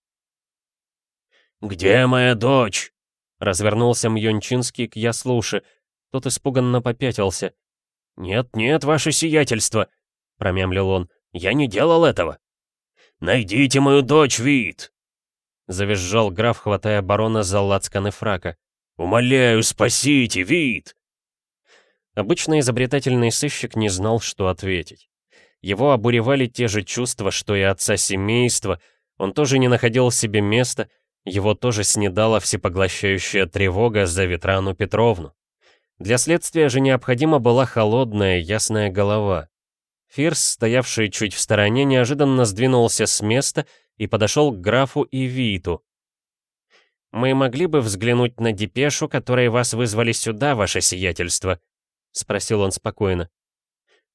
«Где моя дочь?» Развернулся Мьончинский к Яслуше. Тот испуганно попятился. «Нет, нет, ваше сиятельство!» Промямлил он. «Я не делал этого!» «Найдите мою дочь, Вит!» — завизжал граф, хватая барона за лацканы фрака. «Умоляю, спасите, вид!» Обычно изобретательный сыщик не знал, что ответить. Его обуревали те же чувства, что и отца семейства, он тоже не находил себе места, его тоже снедала всепоглощающая тревога за Ветрану Петровну. Для следствия же необходима была холодная, ясная голова. Фирс, стоявший чуть в стороне, неожиданно сдвинулся с места и подошел к графу и Виту. «Мы могли бы взглянуть на депешу, которой вас вызвали сюда, ваше сиятельство?» — спросил он спокойно.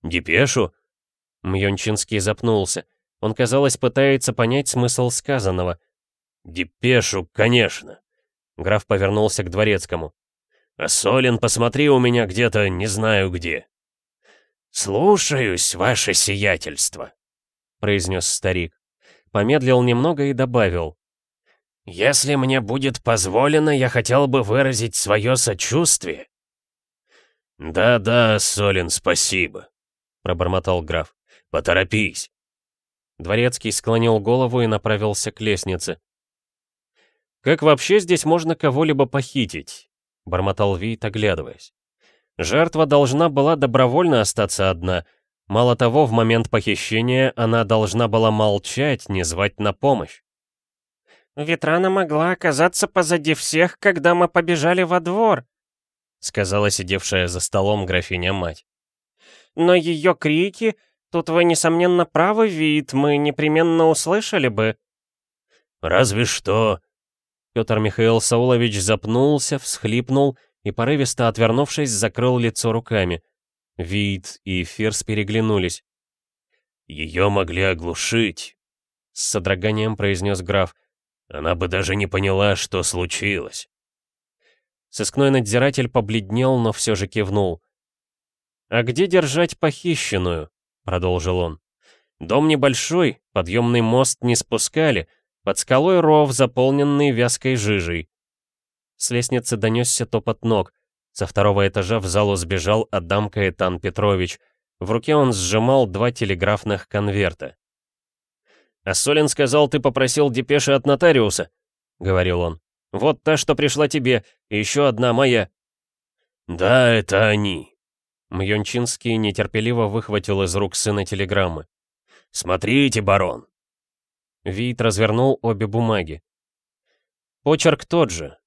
«Депешу?» Мьончинский запнулся. Он, казалось, пытается понять смысл сказанного. «Депешу, конечно!» Граф повернулся к дворецкому. «А Солин, посмотри у меня где-то, не знаю где». «Слушаюсь, ваше сиятельство», — произнес старик. Помедлил немного и добавил. «Если мне будет позволено, я хотел бы выразить свое сочувствие». «Да-да, Солин, спасибо», — пробормотал граф. «Поторопись». Дворецкий склонил голову и направился к лестнице. «Как вообще здесь можно кого-либо похитить?» — бормотал Вит, оглядываясь. Жертва должна была добровольно остаться одна. Мало того, в момент похищения она должна была молчать, не звать на помощь. «Ветрана могла оказаться позади всех, когда мы побежали во двор», сказала сидевшая за столом графиня-мать. «Но ее крики Тут вы, несомненно, правы, вид, мы непременно услышали бы. Разве что... Петр Михаил Саулович запнулся, всхлипнул и, порывисто отвернувшись, закрыл лицо руками. Вид и Ферс переглянулись. «Ее могли оглушить», — с содроганием произнес граф. «Она бы даже не поняла, что случилось». Сыскной надзиратель побледнел, но все же кивнул. «А где держать похищенную?» продолжил он. «Дом небольшой, подъемный мост не спускали, под скалой ров, заполненный вязкой жижей». С лестницы донесся топот ног. Со второго этажа в залу сбежал Адам Каэтан Петрович. В руке он сжимал два телеграфных конверта. «А Солин сказал, ты попросил депеши от нотариуса», — говорил он. «Вот та, что пришла тебе, и еще одна моя». «Да, это они», Мьончинский нетерпеливо выхватил из рук сына телеграммы. «Смотрите, барон!» Вит развернул обе бумаги. «Почерк тот же!»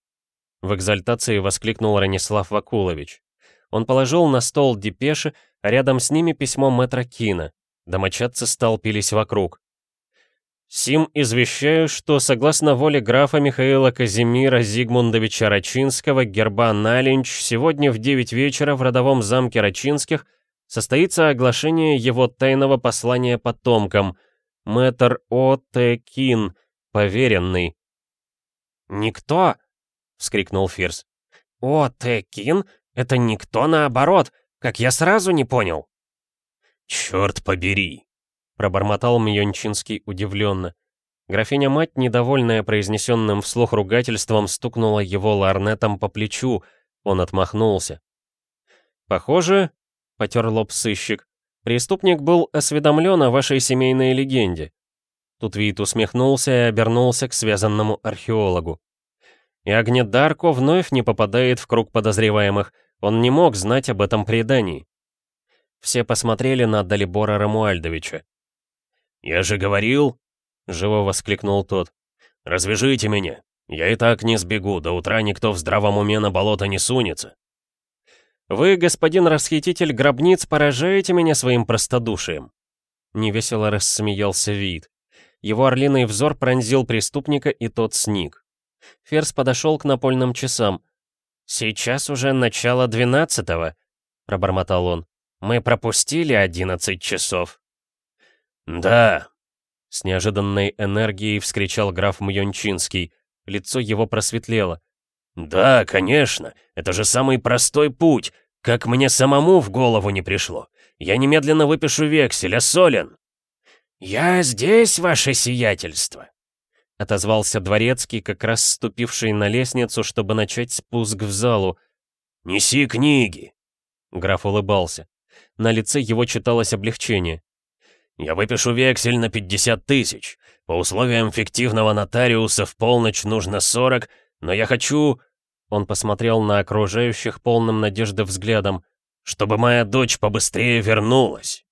В экзальтации воскликнул Ранислав Вакулович. Он положил на стол депеши, а рядом с ними письмо мэтра Кина. Домочадцы столпились вокруг. Сим извещаю, что согласно воле графа Михаила Казимира Зигмундовича Рачинского герба Налинч сегодня в 9 вечера в родовом замке Рачинских состоится оглашение его тайного послания потомкам. Мэтр О. Т. Кин, поверенный. «Никто!» — вскрикнул Фирс. «О. Т. Кин? Это никто наоборот, как я сразу не понял!» «Черт побери!» Пробормотал Мьончинский удивленно. Графиня-мать, недовольная произнесенным вслух ругательством, стукнула его ларнетом по плечу. Он отмахнулся. «Похоже», — потер лоб сыщик, — «преступник был осведомлен о вашей семейной легенде». Тут Вит усмехнулся и обернулся к связанному археологу. И Агнедарко вновь не попадает в круг подозреваемых. Он не мог знать об этом предании. Все посмотрели на Далибора Рамуальдовича. «Я же говорил!» — живо воскликнул тот. «Развяжите меня! Я и так не сбегу, до утра никто в здравом уме на болото не сунется!» «Вы, господин расхититель гробниц, поражаете меня своим простодушием!» Невесело рассмеялся Вид. Его орлиный взор пронзил преступника, и тот сник. Ферс подошел к напольным часам. «Сейчас уже начало двенадцатого», — пробормотал он. «Мы пропустили одиннадцать часов». «Да!» — с неожиданной энергией вскричал граф Мьончинский. Лицо его просветлело. «Да, конечно, это же самый простой путь, как мне самому в голову не пришло. Я немедленно выпишу вексель, а Солен...» «Я здесь, ваше сиятельство!» — отозвался дворецкий, как раз ступивший на лестницу, чтобы начать спуск в залу. «Неси книги!» Граф улыбался. На лице его читалось облегчение. Я выпишу вексель на 50 тысяч. По условиям фиктивного нотариуса в полночь нужно 40, но я хочу...» Он посмотрел на окружающих полным надежды взглядом. «Чтобы моя дочь побыстрее вернулась.